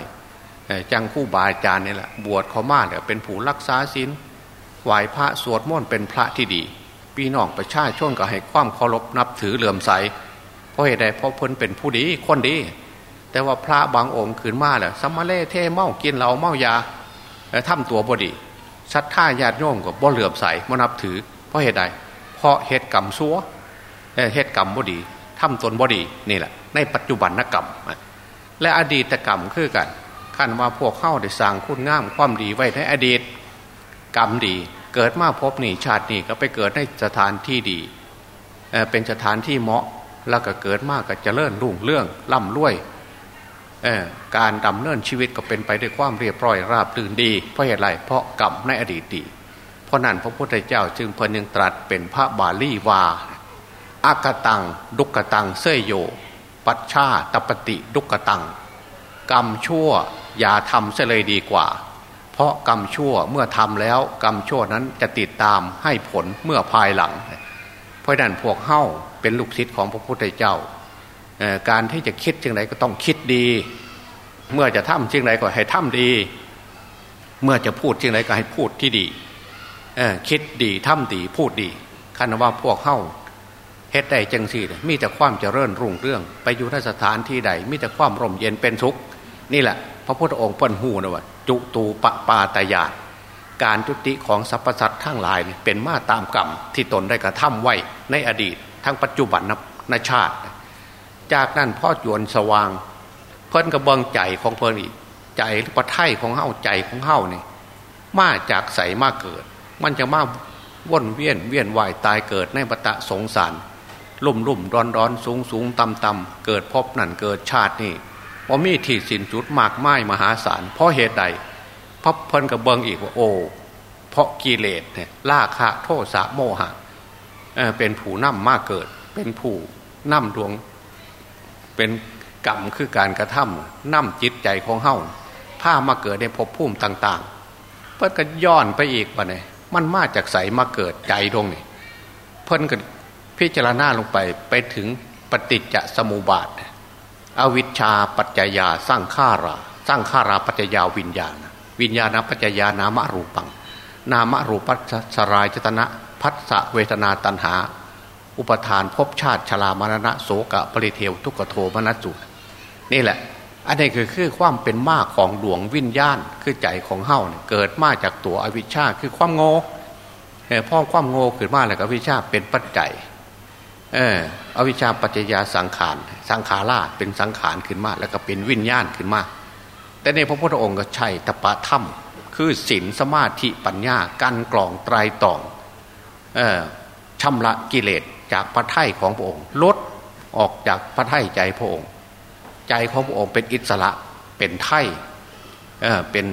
จังคู่บาอาจารย์นี่แหละบวชเขามาเนี่ยเป็นผู้รักษาศีลไหวพระสวดมนต์เป็นพระที่ดีปีน้องประชาชนก็ให้ความเคารพนับถือเหลื่อมใสเพราะเหตุใดเพราะพ้นเป็นผู้ดีคนดี แต่ว่าพระบางองค์ขืนมาเนี่ยสมาเล่เท่เมากินเหล้าเมายา ทำตัวบดีชัดท่าญาติโยมกับบ่เหลื่อมใสมานับถือ เพราะเหตุใด เพราะเหตุกรรมซัวเหตุกรรมบดีทำตนบดีนี่แหละ ในปัจจุบันนกรรม และอดีตกรรมคือกันขั้นว่าพวกเข้าได้สร้างคุณงามความดีไว้ในอดีต กรรมดีเกิดมาพบนี่ชาตินี่ก็ไปเกิดในสถานที่ดี เป็นสถานที่เหมาะแล้วก็เกิดมากก็จเลื่อนรุ่งเรื่องล่ำรวย การดำเนินชีวิตก็เป็นไปด้วยความเรียบร้อยราบรื่นดี เพราะเหตุไรเพราะกรรมในอดีตดี เพราะนั้นพระพุทธเจ้าจึงเพนึงตรัสเป็นพระบาลีวาอากตัง ดุกตังเสยโย ปัชชาตปฏิดุกตัง กรรมชั่วอย่าทำเสเลยดีกว่า เพราะกรรมชั่วเมื่อทำแล้ว กรรมชั่วนั้นจะติดตามให้ผลเมื่อภายหลัง เพราะนั้นพวกเฮ้าเป็นลูกศิษย์ของพระพุทธเจ้า การที่จะคิดจึงไรก็ต้องคิดดี เมื่อจะทำจึงไรก็ให้ทำดี เมื่อจะพูดจึงไรก็ให้พูดที่ดีคิดดีทำดีพูดดีคันว่าพวกเข้าเฮ็ดได้จังสี่มีแต่ความเจริญรุ่งเรื่อง ไปอยู่ในสถานที่ใด มีแต่ความร่มเย็นเป็นทุกข์นี่แหละ พระพุทธองค์พ้นหูนะว่าจุตูปปาตยาตการจุติของสรรพสัตว์ทั้งหลายเป็นมาตามกรรมที่ตนได้กระทำไว้ในอดีต ทั้งปัจจุบันนชาติ จากนั้นพ่อจวนสว่าง เพิ่นกระเบิงใจของเพิ่นอีกใจหรือปะไทยของเฮาใจของเฮานี่มาจากใสมาเกิด มันจะมาว่นเวียนเวียนวายตายเกิดในปตะสงสารลุ่มลุ่มร้อนร้อนสูงสูงต่ำต่ำเกิดพบนั่นเกิดชาตินี่พอมีที่สินจุดมากไม้มหาศาลเพราะเหตุใดพระเพิ่นกับเบิงอีกว่าโอ้เพราะกิเลสเนี่ยล่าคะโทษสะโมหะเเป็นผู้นำมากเกิด เป็นผู้นำดวง เป็นกรรมคือการกระทำนำจิตใจของเฮาผ้ามาเกิดในภพภูมิต่าง ๆ เพิ่นก็ย้อนไปอีกว่าเนี่ยมันมาจากใสมาเกิดใจดวงนี่เพิ่นก็พิจารณาลงไปไปถึงปฏิจจสมุปบาท อวิชชาปัจจยาสร้างข้าราสร้างข้าราปัจจยาวิญญาณ วิญญาณปัจจยานามรูปัง นามรูปัสรายจตนะพัสสะเวทนาตันหา อุปทานภพชาติชรามรณะโสกะปริเทวทุกโทมนัสจุนี่แหละ อันนี้คือคือความเป็นมากของดวงวิญญาณคือใจของเฮ้าเกิดมาจากตัวอวิชชาคือความโง่พ่อความโง่ขึ้นมาแล้วก็วิชชาเป็นปัจจัยเอออวิชชาปัจจยาสังขารสังขาราเป็นสังขารขึ้นมา แล้วก็เป็นวิญญาณขึ้นมา แต่ในพระพุทธองค์ก็ใช่ตปะถ้ำคือศีลสมาธิปัญญาการกรองไตรตองเออชำระกิเลส จากพระไถ่ของพระองค์ลดออกจากพระไถ่ใจพระองค์ ใจของพระองค์เป็นอิสระเป็นไถ่เออเป็น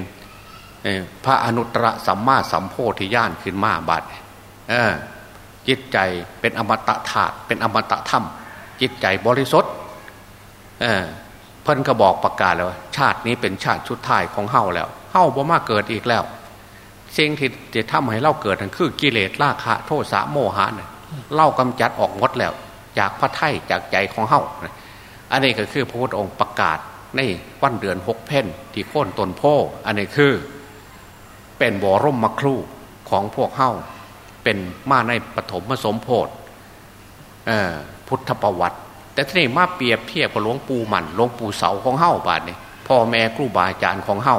พระอนุตตรสัมมาสัมโพธิญาณขึ้นมาบัดเออจิตใจเป็นอมตะธาตุเป็นอมตะธรรม จิตใจบริสุทธิ์เเพิ่นก็บอกประกาศแล้ว ชาตินี้เป็นชาติชุดท้ายของเฮาแล้วเฮาบ่มาเกิดอีกแล้วสิ่งที่จะทำให้เราเกิดนั่นคือกิเลสราคะ โทสะโมหะเนี่ย เล่ากำจัดออกหมดแล้ว จากพระไถ่จากใจของเฮาอันนี้ก็คือพระพุทธองค์ประกาศในวันเดือนหกเพนที่โค่นตนโพอันนี้คือเป็นบ่อร่มมครูของพวกเฮาเป็นมาในปฐมสมโพธิพุทธประวัติ แต่ทีนี้มาเปรียบเทียบกับหลวงปู่มันหลวงปู่เสาของเฮ้าบาทนี่พ่อแม่ครูบาอาจารย์ของเฮ้า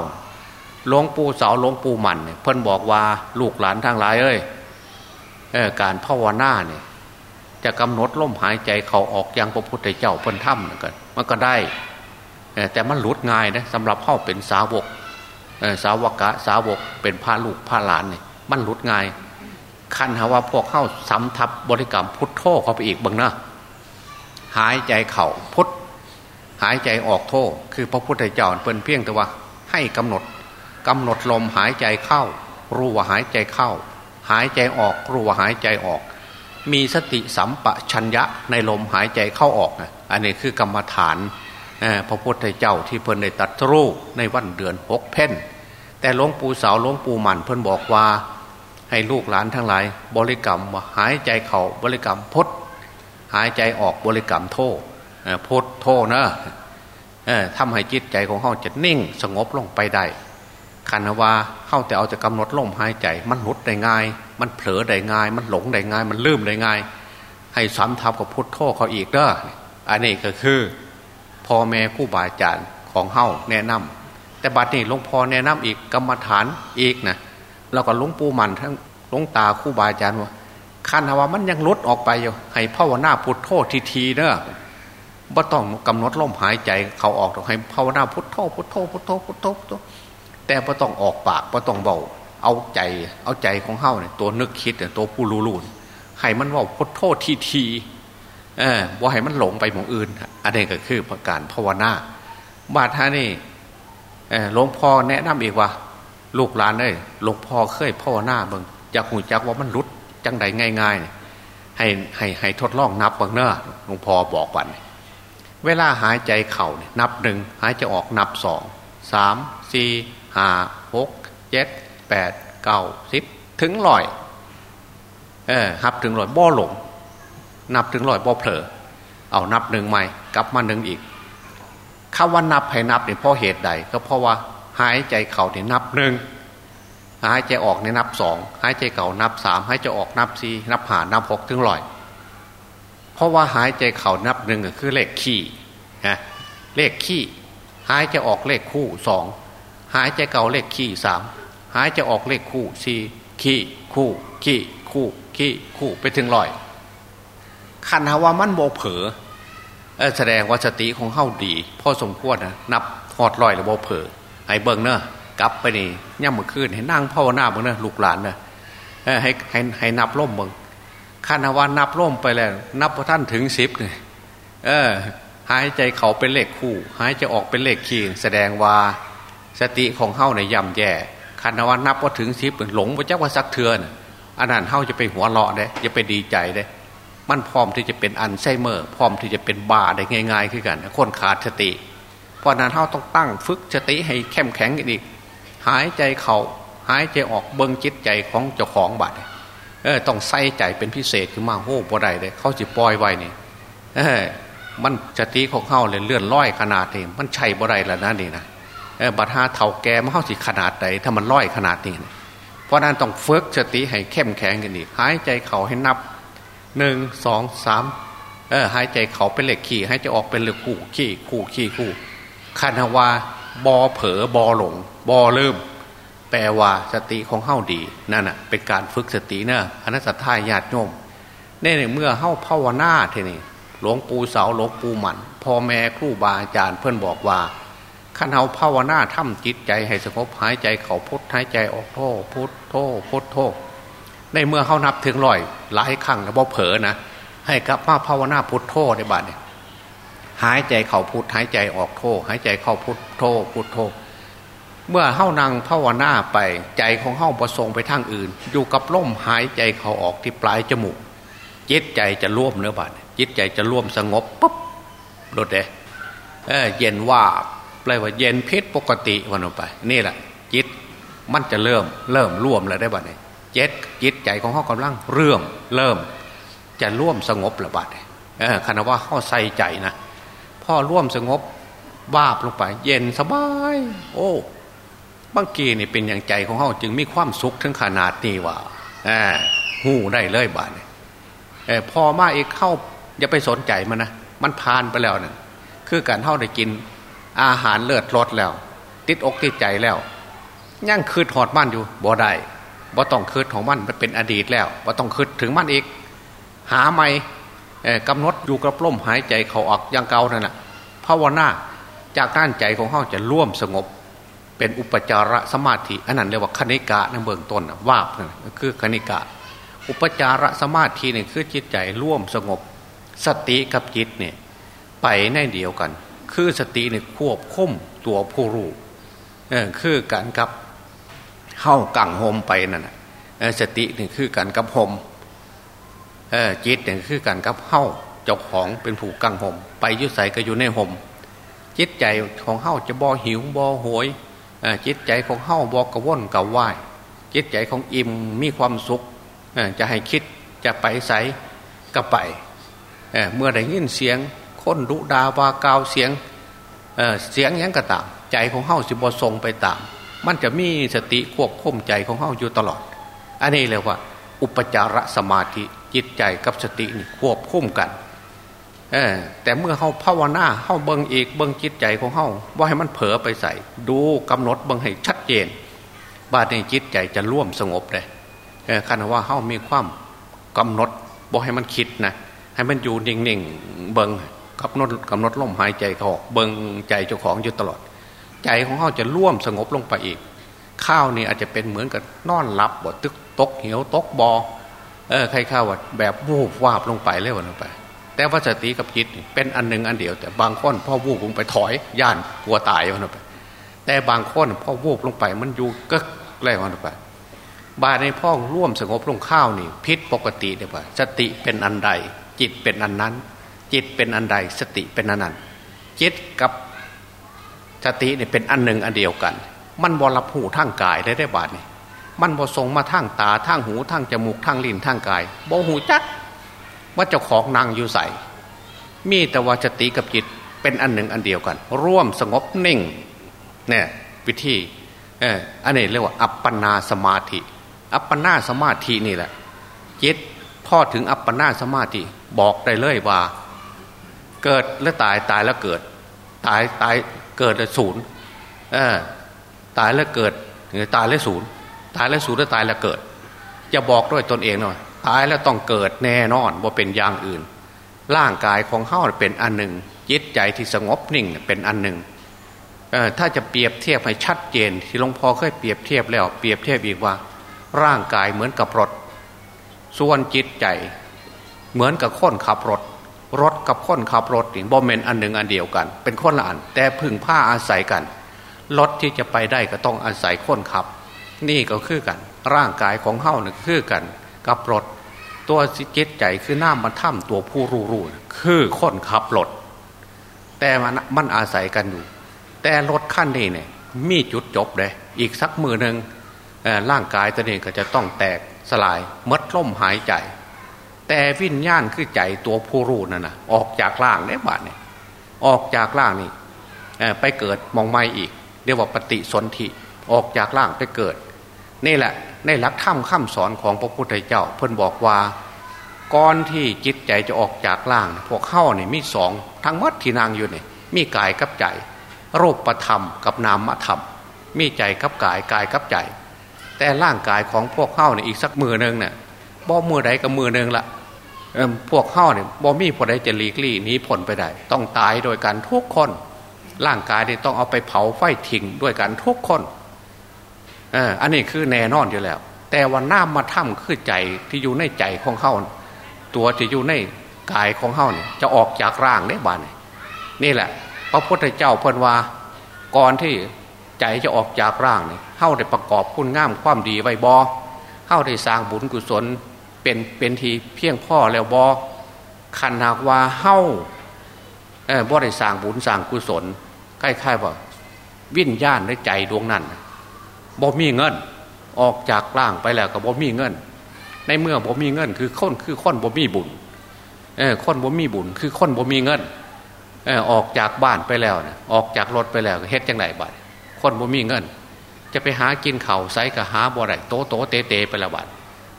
หลวงปู่เสาหลวงปู่มันเนี่ยเพิ่นบอกว่าลูกหลานทั้งหลายเอ้ย การภาวนาเนี่ยจะกำหนดลมหายใจเขาออกอย่างพระพุทธเจ้าเพิ่นถ้ำกันมันก็ได้ แต่มันหลุดง่ายนะสำหรับเข้าเป็นสาวกสาวกะสาวกเป็นพระลูกพระหลานเนี่ยมันหลุดง่ายคันหาว่าพวกเข้าสำทับบริกรรมพุทโธเข้าไปอีกบ้างนะหายใจเข่าพุทหายใจออกโธคือพระพุทธเจ้าเพิ่นเพียงแต่ว่า ให้กำหนดกำหนดลมหายใจเข้า รู้ว่าหายใจเข้า หายใจออกรู้ว่าหายใจออก มีสติสัมปชัญญะในลมหายใจเข้าออกนะอันนี้คือกรรมฐานพระพุทธเจ้าที่เพิ่นได้ตัดรู้ในวันเดือนหกเพ่นแต่หลวงปู่สาวหลวงปู่มันเพิ่นบอกว่า ให้ลูกหลานทั้งหลาย บริกรรมว่าหายใจเขา่าบริกรรมพดหายใจออกบริกรรมโทพดโทนะทำให้จิตใจของเขาจะนิ่งสงบลงไปได้ คันว่าเข้าแต่เอาจะกำหนดลมหายใจ มันหลุดได้ง่าย มันเผลอได้ง่าย มันหลงได้ง่าย มันลืมได้ง่าย ให้ซ้ำทับกับพุทโธเขาอีกเด้ออันนี้ก็คือพ่อแม่ผู้บาอาจารย์ของเฮ้าแนะนำแต่บัดนี้หลวงพ่อแนะนำอีกกรรมฐานอีกนะเราก็หลุงปู่มันทั้งหลุงตาคู่บาอาจารย์ว่าคันว่ามันยังลดออกไปอยู่ให้ภาวนาพุทโธทีทีเนอะบ่ต้องกำหนดลมหายใจเขาออกต้องให้ภาวนาพุทโธพุทโธพุทโธพุทโธพุทโธ แต่บ่ต้องออกปากบ่ต้องเบาเอาใจเอาใจของเฮ้าเนี่ยตัวนึกคิดเนี่ยตัวผู้รู้ๆให้มันว่าพุทโธทีทีเออว่าให้มันหลงไปหมองอื่น อันนี้ก็คือประการภาวนาบาท่านี่หลวงพ่อแนะนำอีกว่า ลูกหลานเลยหลวงพ่อเคยพ่อหน้าเบิงอยากหูจักว่ามันรุดจังใดง่ายๆให้ให้ให้ทดลองนับบังเนอะหลวงพ่อบอกวันเวลาหายใจเข่าเนี่ยนับหนึ่งหายใจออกนับสองสามสี่ ห้าหกเจ็ดแปดเก้าสิบถึงลอยเออนับถึงลอยบ่หลง นับถึงลอยบ่เผลอเอานับหนึ่งใหม่กลับมาหนึ่งอีกคำว่านับให้นับเนี่ยเพราะเหตุใด ก็เพราะว่าหายใจเข่าเนี่ยนับหนึ่งหายใจออกในนับสองหายใจเก่านับสามหายใจออกนับสี่นับหานับหกถึงร้อยเพราะว่าหายใจเข่านับหนึ่งคือเลขขี้นะเลขขี้หายใจออกเลขคู่สอง หายใจเก่าเลขขี้สามหายใจออกเลขคู่สี่ขี้คู่ขี้คู่ขี้คู่ไปถึงร้อยคันหาว่ามันโบเผลอแสดงว่าสติของเข้าดีพอสมควรนะนับหอดลอยหรือโบเผลอให้เบิ่งเนอะกลับไปนี่ย่ำมือคืนให้นั่งภาวนาเบิ่งเนอะลูกหลานเนอะให้ให้ให้นับล่มเบิ่งคันหาว่านับล่มไปแล้ว นับพอท่านถึงสิบเนี่ยเออหายใจเขาเป็นเลขคู่ หายใจออกเป็นเลขคีแสดงว่า สติของเข้าในย่ำแย่คันว่านับว่าถึงสิบหลงพระเจ้าว่าสักเทือนอันนั้นเท่าจะไปหัวเราะได้จะไปดีใจได้ มันพร้อมที่จะเป็นอันไซเมอร์ พร้อมที่จะเป็นบาได้ง่ายๆขึ้นกัน คนขาดสติ เพราะนั้นเท่าต้องตั้งฝึกสติให้เข้มแข็งอีกหายใจเขาหายใจออกเบิ้งจิตใจของเจ้าของบัตรเออต้องใส่ใจเป็นพิเศษขึ้นมาโอ้บ่ได้เลยเขาจะปล่อยไว้นี่เออมันสติของเขาเลยเลื่อนลอยขนาดนี้มันใช่บ่ได้แล้วนะนี่นะ บัตรหาเท่าแก่มาเข้าสิขนาดไหนถ้ามันร้อยขนาดนี้เพราะนั้นต้องเฟิกสติให้เข้มแข็งกันอีกหายใจเข่าให้นับหนึ่งสองสามเออหายใจเขาเป็นเหล็กขี่หายใจออกเป็นเหล็กคู่ขี่คู่ขี่คู่คันว่าบอเผลอบอหลง บอลืมแปลว่าสติของเฮ้าดีนั่นน่ะเป็นการฝึกสติเนอะอนัตตาญาติโยมเนี่ยเมื่อเฮ้าภาวนาเท่นี่หลวงปู่เสาหลวงปู่หมันพ่อแม่ครูบาอาจารย์เพื่อนบอกว่า ขันเฮาภาวนาทำจิตใจให้สงบหายใจเขาพุทหายใจออกโทพุทโทพุทโทในเมื่อเขานับถึงร้อยหลายครั้งแล้วบ่เผลอนะให้กลับมาภาวนาพุทโทในบ้านเนี่ยหายใจเขาพุทหายใจออกโทหายใจเข้าพุทโทพุทโทเมื่อเข้านางภาวนาไปใจของเข้าประสงไปทางอื่น อยู่กับล่มหายใจเขาออกที่ปลายจมูกจิตใจจะร่วมเนื้อบาดจิตใจจะร่วมสงบปุ๊บโดเดเเย็นว่า แปลว่าเย็นพิษปกติวันออกไป นี่แหละจิตมันจะเริ่มเริ่มร่วมแล้วได้บัดนี้เจ็ดจิตใจของเขากำลังเรื่มเริ่ม จะร่วมสงบระบาดเออคณะว่าข้อใส่ใจนะพ่อร่วมสงบวาบลงไป เย็นสบาย โอ้บางกีนี่เป็นอย่างใจของเขาจึงมีความสุขถึงขนาดนี้ว่าอหูได้เลยบาดเออพอมาอีกเข้าอย่าไปสนใจมันนะมันผ่านไปแล้วนะ่ะคือการเท่าได้กิน อาหารเลือดรสแล้ว ติดอกติดใจแล้วยังคืดหอดมั่นอยู่บ่ได้บ่ต้องคืดของมั่นมันเป็นอดีตแล้วบ่ต้องคืดถึงมั่นอีก หาไม่กำหนดอยู่กระปล้มหายใจเขาออกอย่างเก่านั่นแหะภาวนาจากด้านใจของเขาจะร่วมสงบ เป็นอุปจารสมาธิอันนั้นเรียกว่าคณิกะในเบื้องต้นวาบนั่นคือคณิกะ อุปจารสมาธินี่คือจิตใจร่วมสงบ สติกับจิตเนี่ยไปในเดียวกัน คือสติเนี่ยควบคุมตัวผู้รู้คือการกับเข้ากังหมไปนั่นสตินี่คือการกับหมจิตเนี่ยคือการกับเข้าเจ้าของเป็นผู้กังหมไปยุใส่ก็อยู่ในหมจิตใจของเข้าจะบ่หิวบ่หวยจิตใจของเข้าบ่กระว่นกระว่ายจิตใจของอิ่มมีความสุขจะให้คิดจะไปใสก็ไปเมื่อได้ยินเสียง คนดุดาวากาวเสียงเเสียงยังกระตาม ใจของเฮาสิบทรงไปตาม มันจะมีสติควบคุมใจของเฮาอยู่ตลอด อันนี้เรียกว่า อุปจารสมาธิจิตใจกับสตินี่ควบคุมกันแต่เมื่อเฮาภาวนาเฮาเบิงอีกเบิงจิตใจของเฮาว่าให้มันเผลอไปใส่ ดูกำหนดเบิงให้ชัดเจน บาดในจิตใจจะร่วมสงบเลยขณะว่าเฮามีความกำหนดบอกให้มันคิดนะให้มันอยู่นิ่งๆเบิง กำหนดกำหนดลมหายใจเขาเบิงใจเจ้าของอยู่ตลอด ใจของเขาจะร่วมสงบลงไปอีก ข้าวนี่อาจจะเป็นเหมือนกับนอนหลับบ่ตึกตกเหี่ยวตกบอเออใครข้าวแบบวูบวาบลงไปเลยวันลงไป แต่ว่าสติกับจิตเป็นอันหนึ่งอันเดียว แต่บางคนพ่อวูบลงไปถอยย่านกลัวตายวันลงไป แต่บางคนพ่อวูบลงไปมันอยู่ก็เลยวันลงไปบาในพ่อร่วมสงบลงข้าวนี่พิษปกติเดียวสติเป็นอันใด จิตเป็นอันนั้น จิตเป็นอันใดสติเป็นอันนั้นจิตกับสติเนี่ยเป็นอันหนึ่งอันเดียวกัน มันบรับหูทั้งกายได้ได้บาดนี่มันบอทรงมาทั้งตาทั้งหูทั้งจมูกทั้งลิ้นทั้งกายบหูจักว่าเจ้าของนางอยู่ใส่มีแต่ว่าสติกับจิตเป็นอันหนึ่งอันเดียวกัน ร่วมสงบนิ่งเนี่ยวิธีเอออันนี้เรียกว่า อัปปนาสมาธิ อัปปนาสมาธินี่แหละจิตพ่อถึงอัปปนาสมาธิบอกได้เลยว่า เกิดแล้วตายตายแล้วเกิด ตายตายเกิดแล้วศูนย์ตายแล้วเกิดตายแล้วศูนย์ตายแล้วศูนย์แล้วตายแล้วเกิด จะบอกด้วยตนเองหน่อยตายแล้วต้องเกิดแน่นอนว่าเป็นอย่างอื่น ร่างกายของเฮาเป็นอันหนึ่งจิตใจที่สงบนิ่งเป็นอันหนึ่งถ้าจะเปรียบเทียบให้ชัดเจน ที่หลวงพ่อเคยเปรียบเทียบแล้ว เปรียบเทียบอีกว่า ร่างกายเหมือนกับรถ ส่วนจิตใจ เหมือนกับคนขับรถ รถกับคนขับรถนี่บอมเมนอันหนึ่งอันเดียวกัน เป็นคนละอัน แต่พึ่งผ้าอาศัยกันรถที่จะไปได้ก็ต้องอาศัยคนขับ นี่ก็คือกัน ร่างกายของเฮ้านี่คือกัน กับรถ ตัวจิตใจคือหน้ามันถ้ำตัวผู้รู้รู้คือคนขับรถแต่มันมันอาศัยกันอยู่ แต่รถขั้นนี้เนี่ยมีจุดจบเลยอีกสักมือหนึ่งร่างกายตัวนี้ก็จะต้องแตกสลายมดล่มหายใจ แต่วิญญาณคือใจตัวผู้รู้นั่นนะออกจากร่างได้บาดเนี่ยออกจากร่างนี่ไปเกิดมองไม่อีก เรียกว่าปฏิสนธิออกจากร่างไปเกิด นี่แหละในหลักธรรมคำสอนของพระพุทธเจ้า เพิ่นบอกว่าก่อนที่จิตใจจะออกจากร่าง พวกเข้าเนี่ยมีสองทั้งมัดที่นางอยู่เนี่ยมีกายกับใจรูปธรรมกับนามธรรม มีใจกับกายกายกับใจ แต่ร่างกายของพวกเข้าเนี่ยอีกสักมือหนึ่งเนี่ยบ่มือใดกับมือหนึ่งละ พวกเข้าเนี่ยบ่มีผู้ใดจะหลีกลี่นี้ผลไปได้ ต้องตายโดยการทุกคน ร่างกายเนี่ต้องเอาไปเผาไฟทิ้งด้วยกันทุกคนอันนี้คือแน่นอนอยู่แล้ว แต่ว่าน้ามาถ้ำคือใจที่อยู่ในใจของเข้าตัวที่อยู่ในกายของเข้าเนี่ยจะออกจากร่างได้บ้านนี่แหละ พระพุทธเจ้าเพิ่นว่าก่อนที่ใจจะออกจากร่างเนี่ยเข้าได้ประกอบคุณงามความดีไว้บอเข้าได้สร้างบุญกุศล เป็นเป็นทีเพียงพ่อแล้วบอขันหากว่าเข้าเออบ่ได้สร้างบุญสร้างกุศลใกล้ๆว่าวิญญาณในใจดวงนั้นบ่มีเงิน ออกจากร่างไปแล้วก็บ่มีเงิน ในเมื่อบ่มีเงิน คือคนคือคนบ่มีบุญเออคนบ่มีบุญ คือคนบ่มีเงินออกจากบ้านไปแล้วนะออกจากรถไปแล้วเฮ็ดจังไหนบัดคนบ่มีเงิน จะไปหากินเข่าไซกับหาบ่ไรโตโตเตเตไปละบัด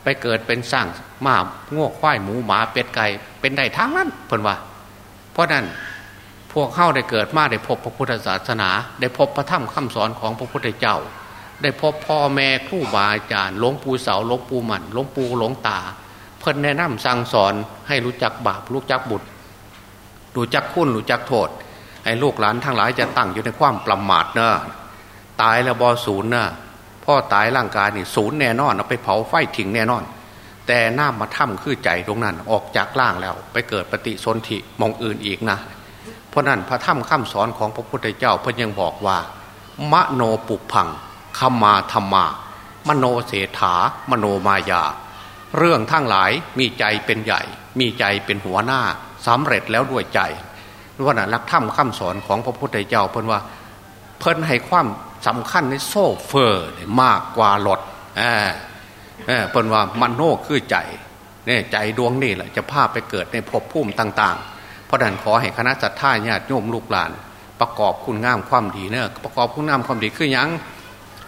ไปเกิดเป็นสร้างมาง่วควายหมูหมาเป็ดไก่เป็นได้ทั้งนั้นเพิ่นว่า เพราะนั้นพวกเข้าได้เกิดมาได้พบพระพุทธศาสนา ได้พบพระธรรมคำสอนของพระพุทธเจ้า ได้พบพ่อแม่ครูบาอาจารย์หลวงปู่เสาหลวงปู่มันหลวงปู่หลวงตา เพิ่นแนะนำสั่งสอนให้รู้จักบาปรู้จักบุตรรู้จักคุณรู้จักโทษให้ลูกหลานทั้งหลายจะตั้งอยู่ในความประมาทเนอะตายแล้วบอศูนย์เนอะ พ่อตายร่างกายนี่ศูนย์แน่นอนเอาไปเผาไฟทิ้งแน่นอน แต่หน้ามาถ้ำคือใจตรงนั้นออกจากร่างแล้ว ไปเกิดปฏิสนธิมองอื่นอีกนะ เพราะนั้นพระถ้ำข้ามสอนของพระพุทธเจ้าเพิ่นยังบอกว่ามโนปุพังขมาธรรมา มโนเสถามโนมายา เรื่องทั้งหลายมีใจเป็นใหญ่ มีใจเป็นหัวหน้าสำเร็จแล้วด้วยใจว่านะลักธรรมคำสอนของพระพุทธเจ้าเพิ่นว่า เพิ่นให้ความ สำคัญในโซ่เฟอร์มากกว่ารถเออเพิ่นว่ามันโนคือใจเนี่ยใจดวงนี่แหละจะพาไปเกิดในภพภูมิต่าง ๆ เพราะนั้นขอให้คณะสัตยาญาติโยมลูกหลาน ประกอบคุณงามความดีเนอะประกอบคุณงามความดีคือยัง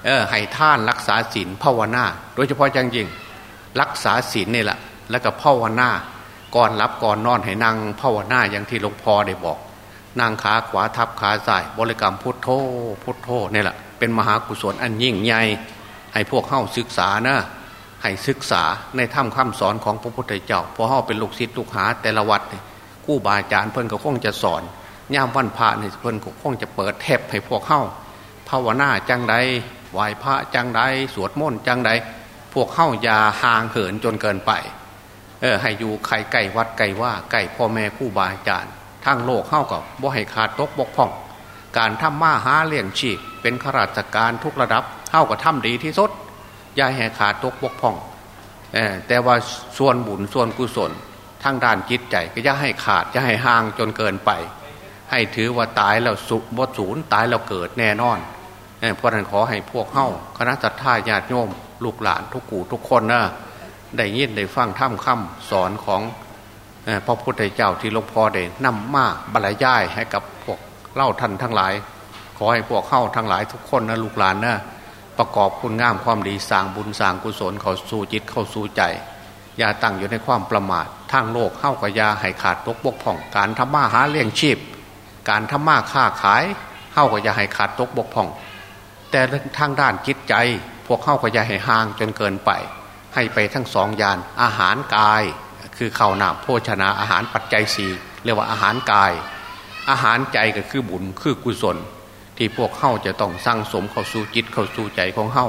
เออให้ท่านรักษาศีลภาวนา โดยเฉพาะอย่างยิ่งรักษาศีลนี่แหละแล้วก็ภาวนาก่อนรับก่อนนอนให้นั่งภาวนาอย่างที่หลวงพ่อได้บอกนั่งขาขวาทับขาซ้ายบริกรรมพุทโธพุทโธนี่แหละ เป็นมหากุศลอันยิ่งใหญ่ให้พวกเข้าศึกษานะให้ศึกษาในถ้ำคำสอนของพระพุทธเจ้าพอเข้าเป็นลูกศิษย์ลูกหาแต่ละวัดกู้บาอาจารย์เพิ่นก็คงจะสอนย่ามวันพระเนี่ยเพิ่นก็คงจะเปิดเทปให้พวกเข้าภาวนาจังใดไหวพระจังใดสวดมนต์จังใดพวกเข้าอย่าห่างเหินจนเกินไปเออให้อยู่ใครไก่วัดไก่ว่าไก่พ่อแม่คู่บาอาจารย์ทั้งโลกเข้ากับบ่ให้ขาดตกบกพร่อง การทำมาหาเลี้ยงชีพเป็นข้าราชการทุกระดับเข้ากับทำดีที่สุดอย่าให้ขาดตกบกพร่องแต่ว่าส่วนบุญส่วนกุศลทางด้านจิตใจก็อย่าให้ขาดอย่าให้ห่างจนเกินไป ให้ถือว่าตายแล้วสุบศูนย์ตายแล้วเกิดแน่นอนเพราะนั้นขอให้พวกเข้าคณะจัตตาญาติโยม ลูกหลานทุกกูทุกคนนะได้ยินได้ฟังถ้ำค่ำสอนของพระพุทธเจ้าที่หลวงพ่อได้นำมาบรรยายให้กับพวก เล่าท่านทั้งหลาย ขอให้พวกเข้าทั้งหลายทุกคนนะลูกหลานนะประกอบคุณงามความดีสร้างบุญสร้างกุศลเขาสู่จิตเข้าสู่ใจ อย่าตั้งอยู่ในความประมาททางโลกเข้ากับยาให้ขาดตกบกพร่อง การทำมาหาเลี้ยงชีพ การทำมาค้าขายเข้ากับยาให้ขาดตกบกพร่อง แต่ทางด้านจิตใจ พวกเข้ากับยาให้ห่างจนเกินไป ให้ไปทั้งสองยานอาหารกาย คือข้าวหนามโภชนาอาหารปัจจัยสี่เรียกว่าอาหารกาย อาหารใจก็คือบุญคือกุศล ที่พวกเข้าจะต้องสร้างสมเข้าสู่จิตเข้าสู่ใจของเข้า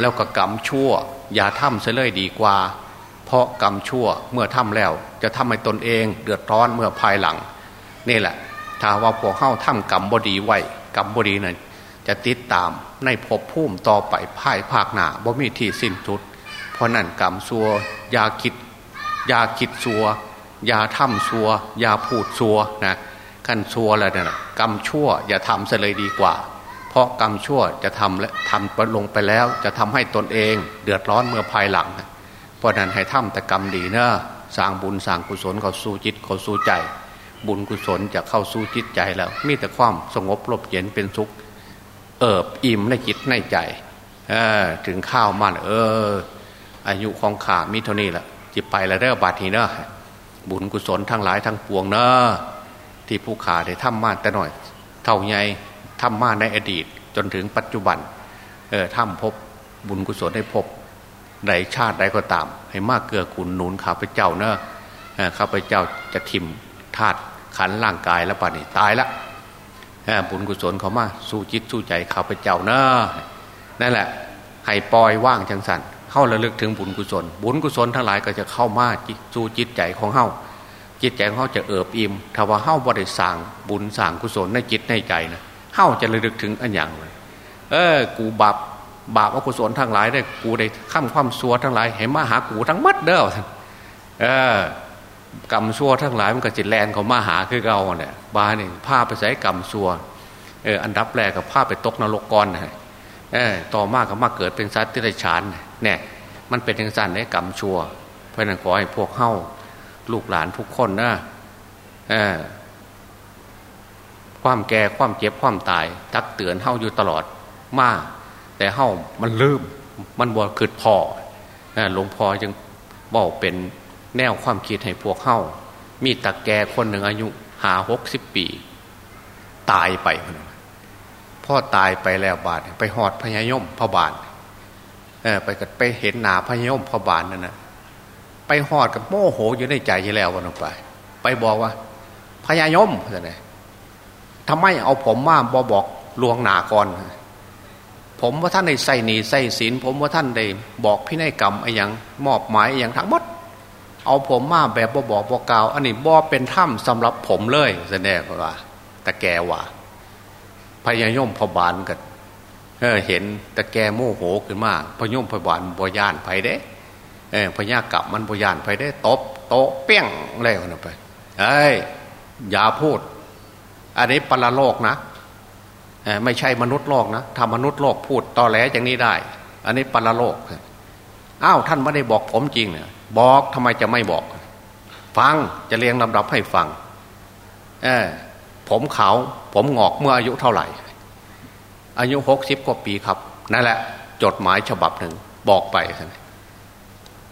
แล้วก็กรรมชั่ว อย่าทำเสียเลยดีกว่า เพราะกรรมชั่วเมื่อทำแล้ว จะทำให้ตนเองเดือดร้อนเมื่อภายหลัง นี่แหละ ถ้าว่าพวกเข้าทำกรรมบดีไว้กรรมบดีนั้นจะติดตามในภพภูมิต่อไปภายภาคหน้าบ่มีที่สิ้นสุด เพราะนั่นกรรมซัวยาคิดยาคิดซัวยาทำซัวยาพูดซัวนะ ขั้นชั่วแล้วเนี่ยกรรมชั่วอย่าทำเสเลยดีกว่า เพราะกรรมชั่วจะทำและทำลงไปแล้ว จะทำให้ตนเอง เดือดร้อนเมื่อภายหลัง เพราะนั้นให้ทำแต่กรรมดีเนอะสร้างบุญสร้างกุศลเขาสู้จิตเขาสู้ใจ บุญกุศลจะเข้าสู้จิตใจแล้ว มีแต่ความสงบรบเย็นเป็นสุข เอิบอิ่มในจิตในใจถึงข้าวมันเออ อายุของขามิเท่านี้แหละจิตไปแล้วเด้อบาทีเนอะบุญกุศลทั้งหลายทั้งปวงเนอะ ที่ผู้ขาได้ทำมาแต่หน่อย เท่าไงทำมาในอดีตจนถึงปัจจุบันเออทำพบบุญกุศลให้พบใดชาติใดก็ตาม ให้มากเกือกุลหนุนข้าพเจ้าเนอะข้าพเจ้าจะทิมธาตุขันร่างกายแล้วป่านนี้ตายละบุญกุศลเขามาสู้จิตสู้ใจข้าพเจ้าเนอะนั่นแหละให้ปล่อยว่างจังสันเข้าระลึกถึงบุญกุศล บุญกุศลทั้งหลายก็จะเข้ามาสู่จิตใจของเข้า จิตใจเขาจะเอิบอิ่มถ้าว่าเข้าบริสั่งบุญสั่งกุศลในจิตในใจนะเข้าจะระลึกถึงอันอย่างเลยเออ กูบาปบาปอกุศลทั้งหลายได้กูได้ข้ามความซัวทั้งหลายเห็นมาหากูทั้งมัดเด้อเออกรรมซัวทั้งหลายมันก็จิตแลนเขามาหาคือเราเนี่ยบาเนี่ยผ้าไปใส่กรรมซัวเอออันดับแรกกับผ้าไปตกนรกก่อนนะเออต่อมาก็มาเกิดเป็นสัตว์ที่ไรฉานเนี่ยมันเป็นอย่างสั้นในกรรมชัวเพราะนั้นขอให้พวกเข้า ลูกหลานทุกคนนะความแก่ความเจ็บความตาย ตักเตือนเฮ้าอยู่ตลอดมากแต่เฮ้ามันลืม มันบวคืดพอหลวงพ่อจึงบอกเป็นแนวความคิดให้พวกเฮ้ามีตะแก่คนหนึ่งอายุหาหกสิบปี ตายไปพ่อตายไปแล้วบาทไปหอดพญายมพระบาทไปกัไปเห็นหนาพญายมพระบาทนั่นนะ ไปหอดกับโมโหอยู่ในใจอยี่แล้ววันออกไป ไปบอกว่าพญายมอะไรทำไมเอาผมมาบอบอกลวงหนาก่อน ผมว่าท่านในใส่หนีใส่ศีลผมว่าท่านได้บอกพินัยกรรมไอ้ยังมอบหมายอย่างทั้งหมดเอาผมมาแบบบอบอกบอกกล่าว อันนี้บอเป็นถ้ำสำหรับผมเลยแสดงว่าแต่แกว่าพญายมพบานกันเห็นแต่แกโมโหขึ้นมากพญยมพบานบอย่านไปเด้ เออพญากับมันพยานไปได้ตบโตเปี้ยงเลยมันไปเอ้ยอย่าพูด อันนี้ปรโลกนะไม่ใช่มนุษย์โลกนะถ้ามนุษย์โลกพูดตอแหลอย่างนี้ได้ อันนี้ปรโลกอ้าวท่านไม่ได้บอกผมจริงเนี่ยบอกทำไมจะไม่บอก ฟังจะเรียงลำดับให้ฟังเออผมขาวผมงอกเมื่ออายุเท่าไหร่ อายุหกสิบกว่าปีครับนั่นแหละ จดหมายฉบับหนึ่งบอกไปท่าน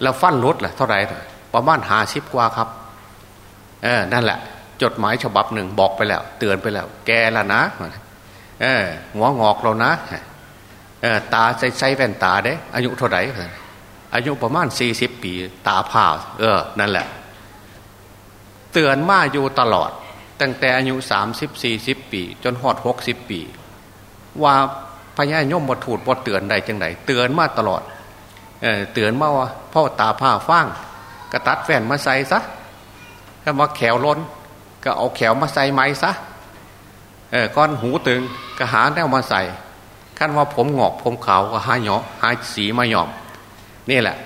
แล้วฟันรถแหละเท่าไหร่ประมาณหาสิบกว่าครับเออนั่นแหละ จดหมายฉบับหนึ่งบอกไปแล้ว เตือนไปแล้ว แกละนะเออหัวงอกเรานะเออตาใส่ใส่แว่นตาเด้ อายุเท่าไหร่อายุประมาณสี่สิบปีตาผ่าเออ นั่นแหละ เตือนมาอยู่ตลอด ตั้งแต่อายุสามสิบสี่สิบปี จนหอดหกสิบปี ว่าพญายมบถูดบเตือนใดจังไดเตือนมาตลอด เตือนมาว่าพ่อตาผ้าฟางกระตัดแว่นมาใส่ซะถ้ามาแขวล้น ก็เอาแขวมาใส่ไม้ซะเออก้อนหูตึงก็หาแนวมาใส่ขั้นว่าผมหงอกผมขาวก็หาหยอหาสีมาหยอม นี่แหละ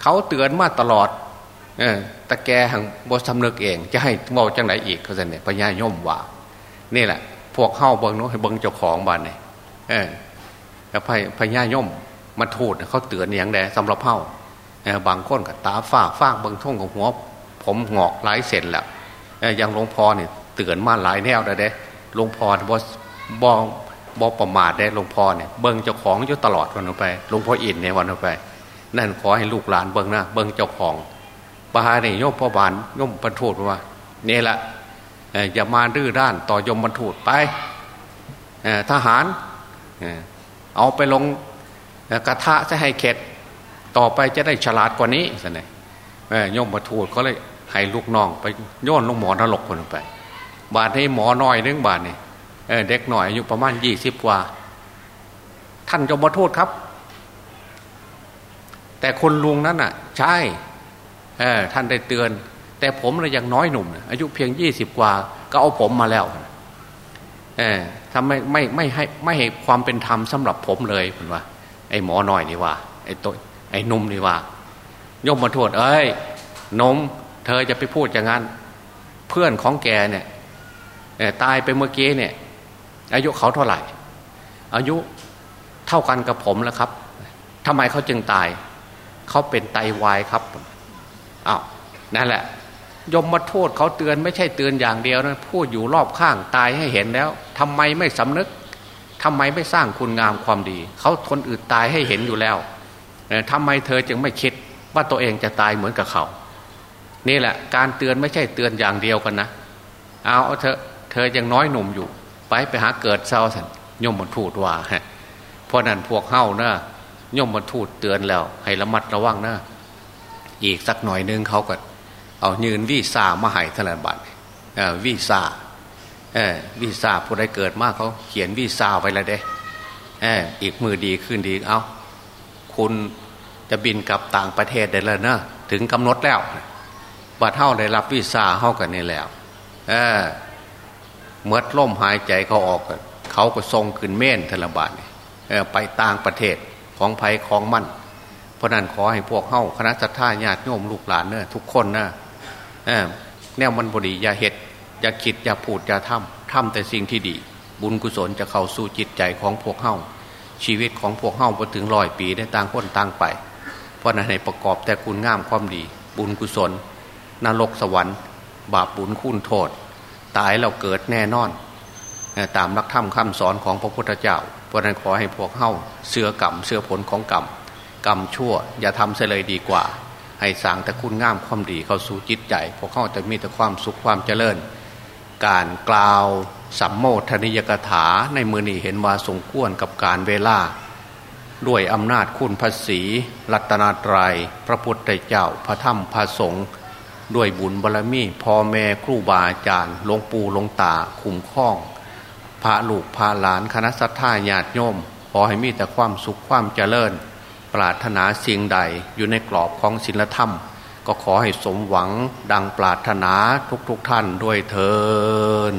เขาเตือนมาตลอดเออตะแกหังบสำนึกเอง จะให้เบาจังไหนอีกเขาจะเนี่ยพญายมว่า นี่แหละ พวกเข้าเบิ้งน้ให้เบิ้งเจ้าของบ้านเนี่ยเออพพญายม มันโทษเขาเตือนอย่างแดสำหรับเผ่าบางคนกับตาฝ้าฝ้าบางท่องกับหัว ผมหงอกหลายเซนแล้วอย่างหลวงพ่อเนี่ยเตือนมาหลายแนวเลยเด้หลวงพ่อบอบองบอประมาทได้หลวงพ่อเนี่ยเบิ้งเจ้าของอยู่ตลอดวันไปหลวงพ่ออินเนี่ยวันไป นั่นขอให้ลูกหลานเบิ้งหน้าเบิ้งเจ้าของปาเนี่ยโยมพ่อบานโยมบรรทุกว่านี่แหละอย่ามาดื้อด้านต่อยมบรรทุกไปทหารเอาไปลง กระทะจะให้เข็ดต่อไปจะได้ฉลาดกว่านี้สินะโยมบรรทุกเขาเลยให้ลูกน้องไปโยนลงหมอนรกคนไป บาดให้หมอน้อยเรื่องบาดเนี่ยเด็กหน่อยอายุประมาณยี่สิบกว่า ท่านจะมาโทษครับ แต่คนลุงนั้นอะ ใช่ท่านได้เตือน แต่ผมเลยยังน้อยหนุ่ม อายุเพียงยี่สิบกว่า ก็เอาผมมาแล้วเออทำไม่ไม่ไม่ให้ไม่ให้ความเป็นธรรมสำหรับผมเลยผมว่า ไอ้หมอหน่อยนี่ว่า ไอ้ตัวไอ้นุ่มนี่ว่ายกมาโทษ เอ้ยนมเธอจะไปพูดอย่างนั้น เพื่อนของแกเนี่ยตายไปเมื่อกี้เนี่ย อายุเขาเท่าไหร่ อายุเท่ากันกับผมแล้วครับทำไมเขาจึงตาย เขาเป็นไตาวายครับอ้าวนั่นแหละยมมาโทษเขาเตือนไม่ใช่เตือนอย่างเดียวนะพูดอยู่รอบข้างตายให้เห็นแล้วทำไมไม่สำนึก ทำไมไม่สร้างคุณงามความดี เขาคนอื่นตายให้เห็นอยู่แล้วทำไมเธอจึงไม่คิดว่าตัวเองจะตายเหมือนกับเขา นี่แหละ การเตือนไม่ใช่เตือนอย่างเดียวกันนะ เอาเธอเธอยังน้อยหนุ่มอยู่ ไปไปหาเกิดเศร้าสันยมมันทูดว่าเพราะนั้นพวกเฮ้านะยมมันทูดเตือนแล้ว ให้ระมัดระวังนะอีกสักหน่อยนึงเขาก็เอายืนวีซ่ามาให้ธนบัตรวีซ่า วีซ่าผู้ใดเกิดมากเขาเขียนวีซ่าไว้แล้วเด้อีกมือดีขึ้นดีเอาคุณจะบินกลับต่างประเทศได้แล้วนะถึงกำหนดแล้วบัตรเท่าได้รับวีซ่าเข้ากันนี่แล้วเมื่อล่มหายใจเขาออกเขาก็ทรงขึ้นเม่นธนบาตไปต่างประเทศของภัยของมั่น เพราะนั้นขอให้พวกเข้าคณะสัตยาญาติโยมลูกหลานเนอะทุกคนนะแนวมันบดียาเหตุ อย่าคิดอย่าพูดอย่าทำทำแต่สิ่งที่ดี บุญกุศลจะเข้าสู่จิตใจของพวกเข้าชีวิตของพวกเข้าพอถึงร้อยปีได้ต่างคนต่างไป เพราะนั้นให้ประกอบแต่คุณงามความดี บุญกุศลนรกสวรรค์ บาปบุญคุณโทษ ตายเราเกิดแน่นอน ตามรักธรรมคำสอนของพระพุทธเจ้าเพราะนั้นขอให้พวกเข้าเสือกรรมเสือผลของกรรมกรรมชั่ว อย่าทำเสียเลยดีกว่า ให้สางแต่คุณงามความดีเข้าสู่จิตใจพวกเข้าจะมีแต่ความสุขความเจริญ การกล่าวสัมโมทนิยกถาในมือนี้เห็นว่าสงควรกับการเวลา ด้วยอำนาจคุณภาษีรัตนาตรยัย พระพุทธเจ้าพระธรรมพระสงฆ์ด้วยบุญบารรมีพ่อแม่ครูบาอาจารย์หลวงปู่หลวงตาคุ้มคล้อง พระลูกพระหลานคณะสัตยาญาติโยมขอให้มีแต่ความสุขความเจริญ ปรารถนาสิ่งใดอยู่ในกรอบของศีลธรรม ก็ขอให้สมหวังดังปรารถนาทุกๆทท่านด้วยเทอ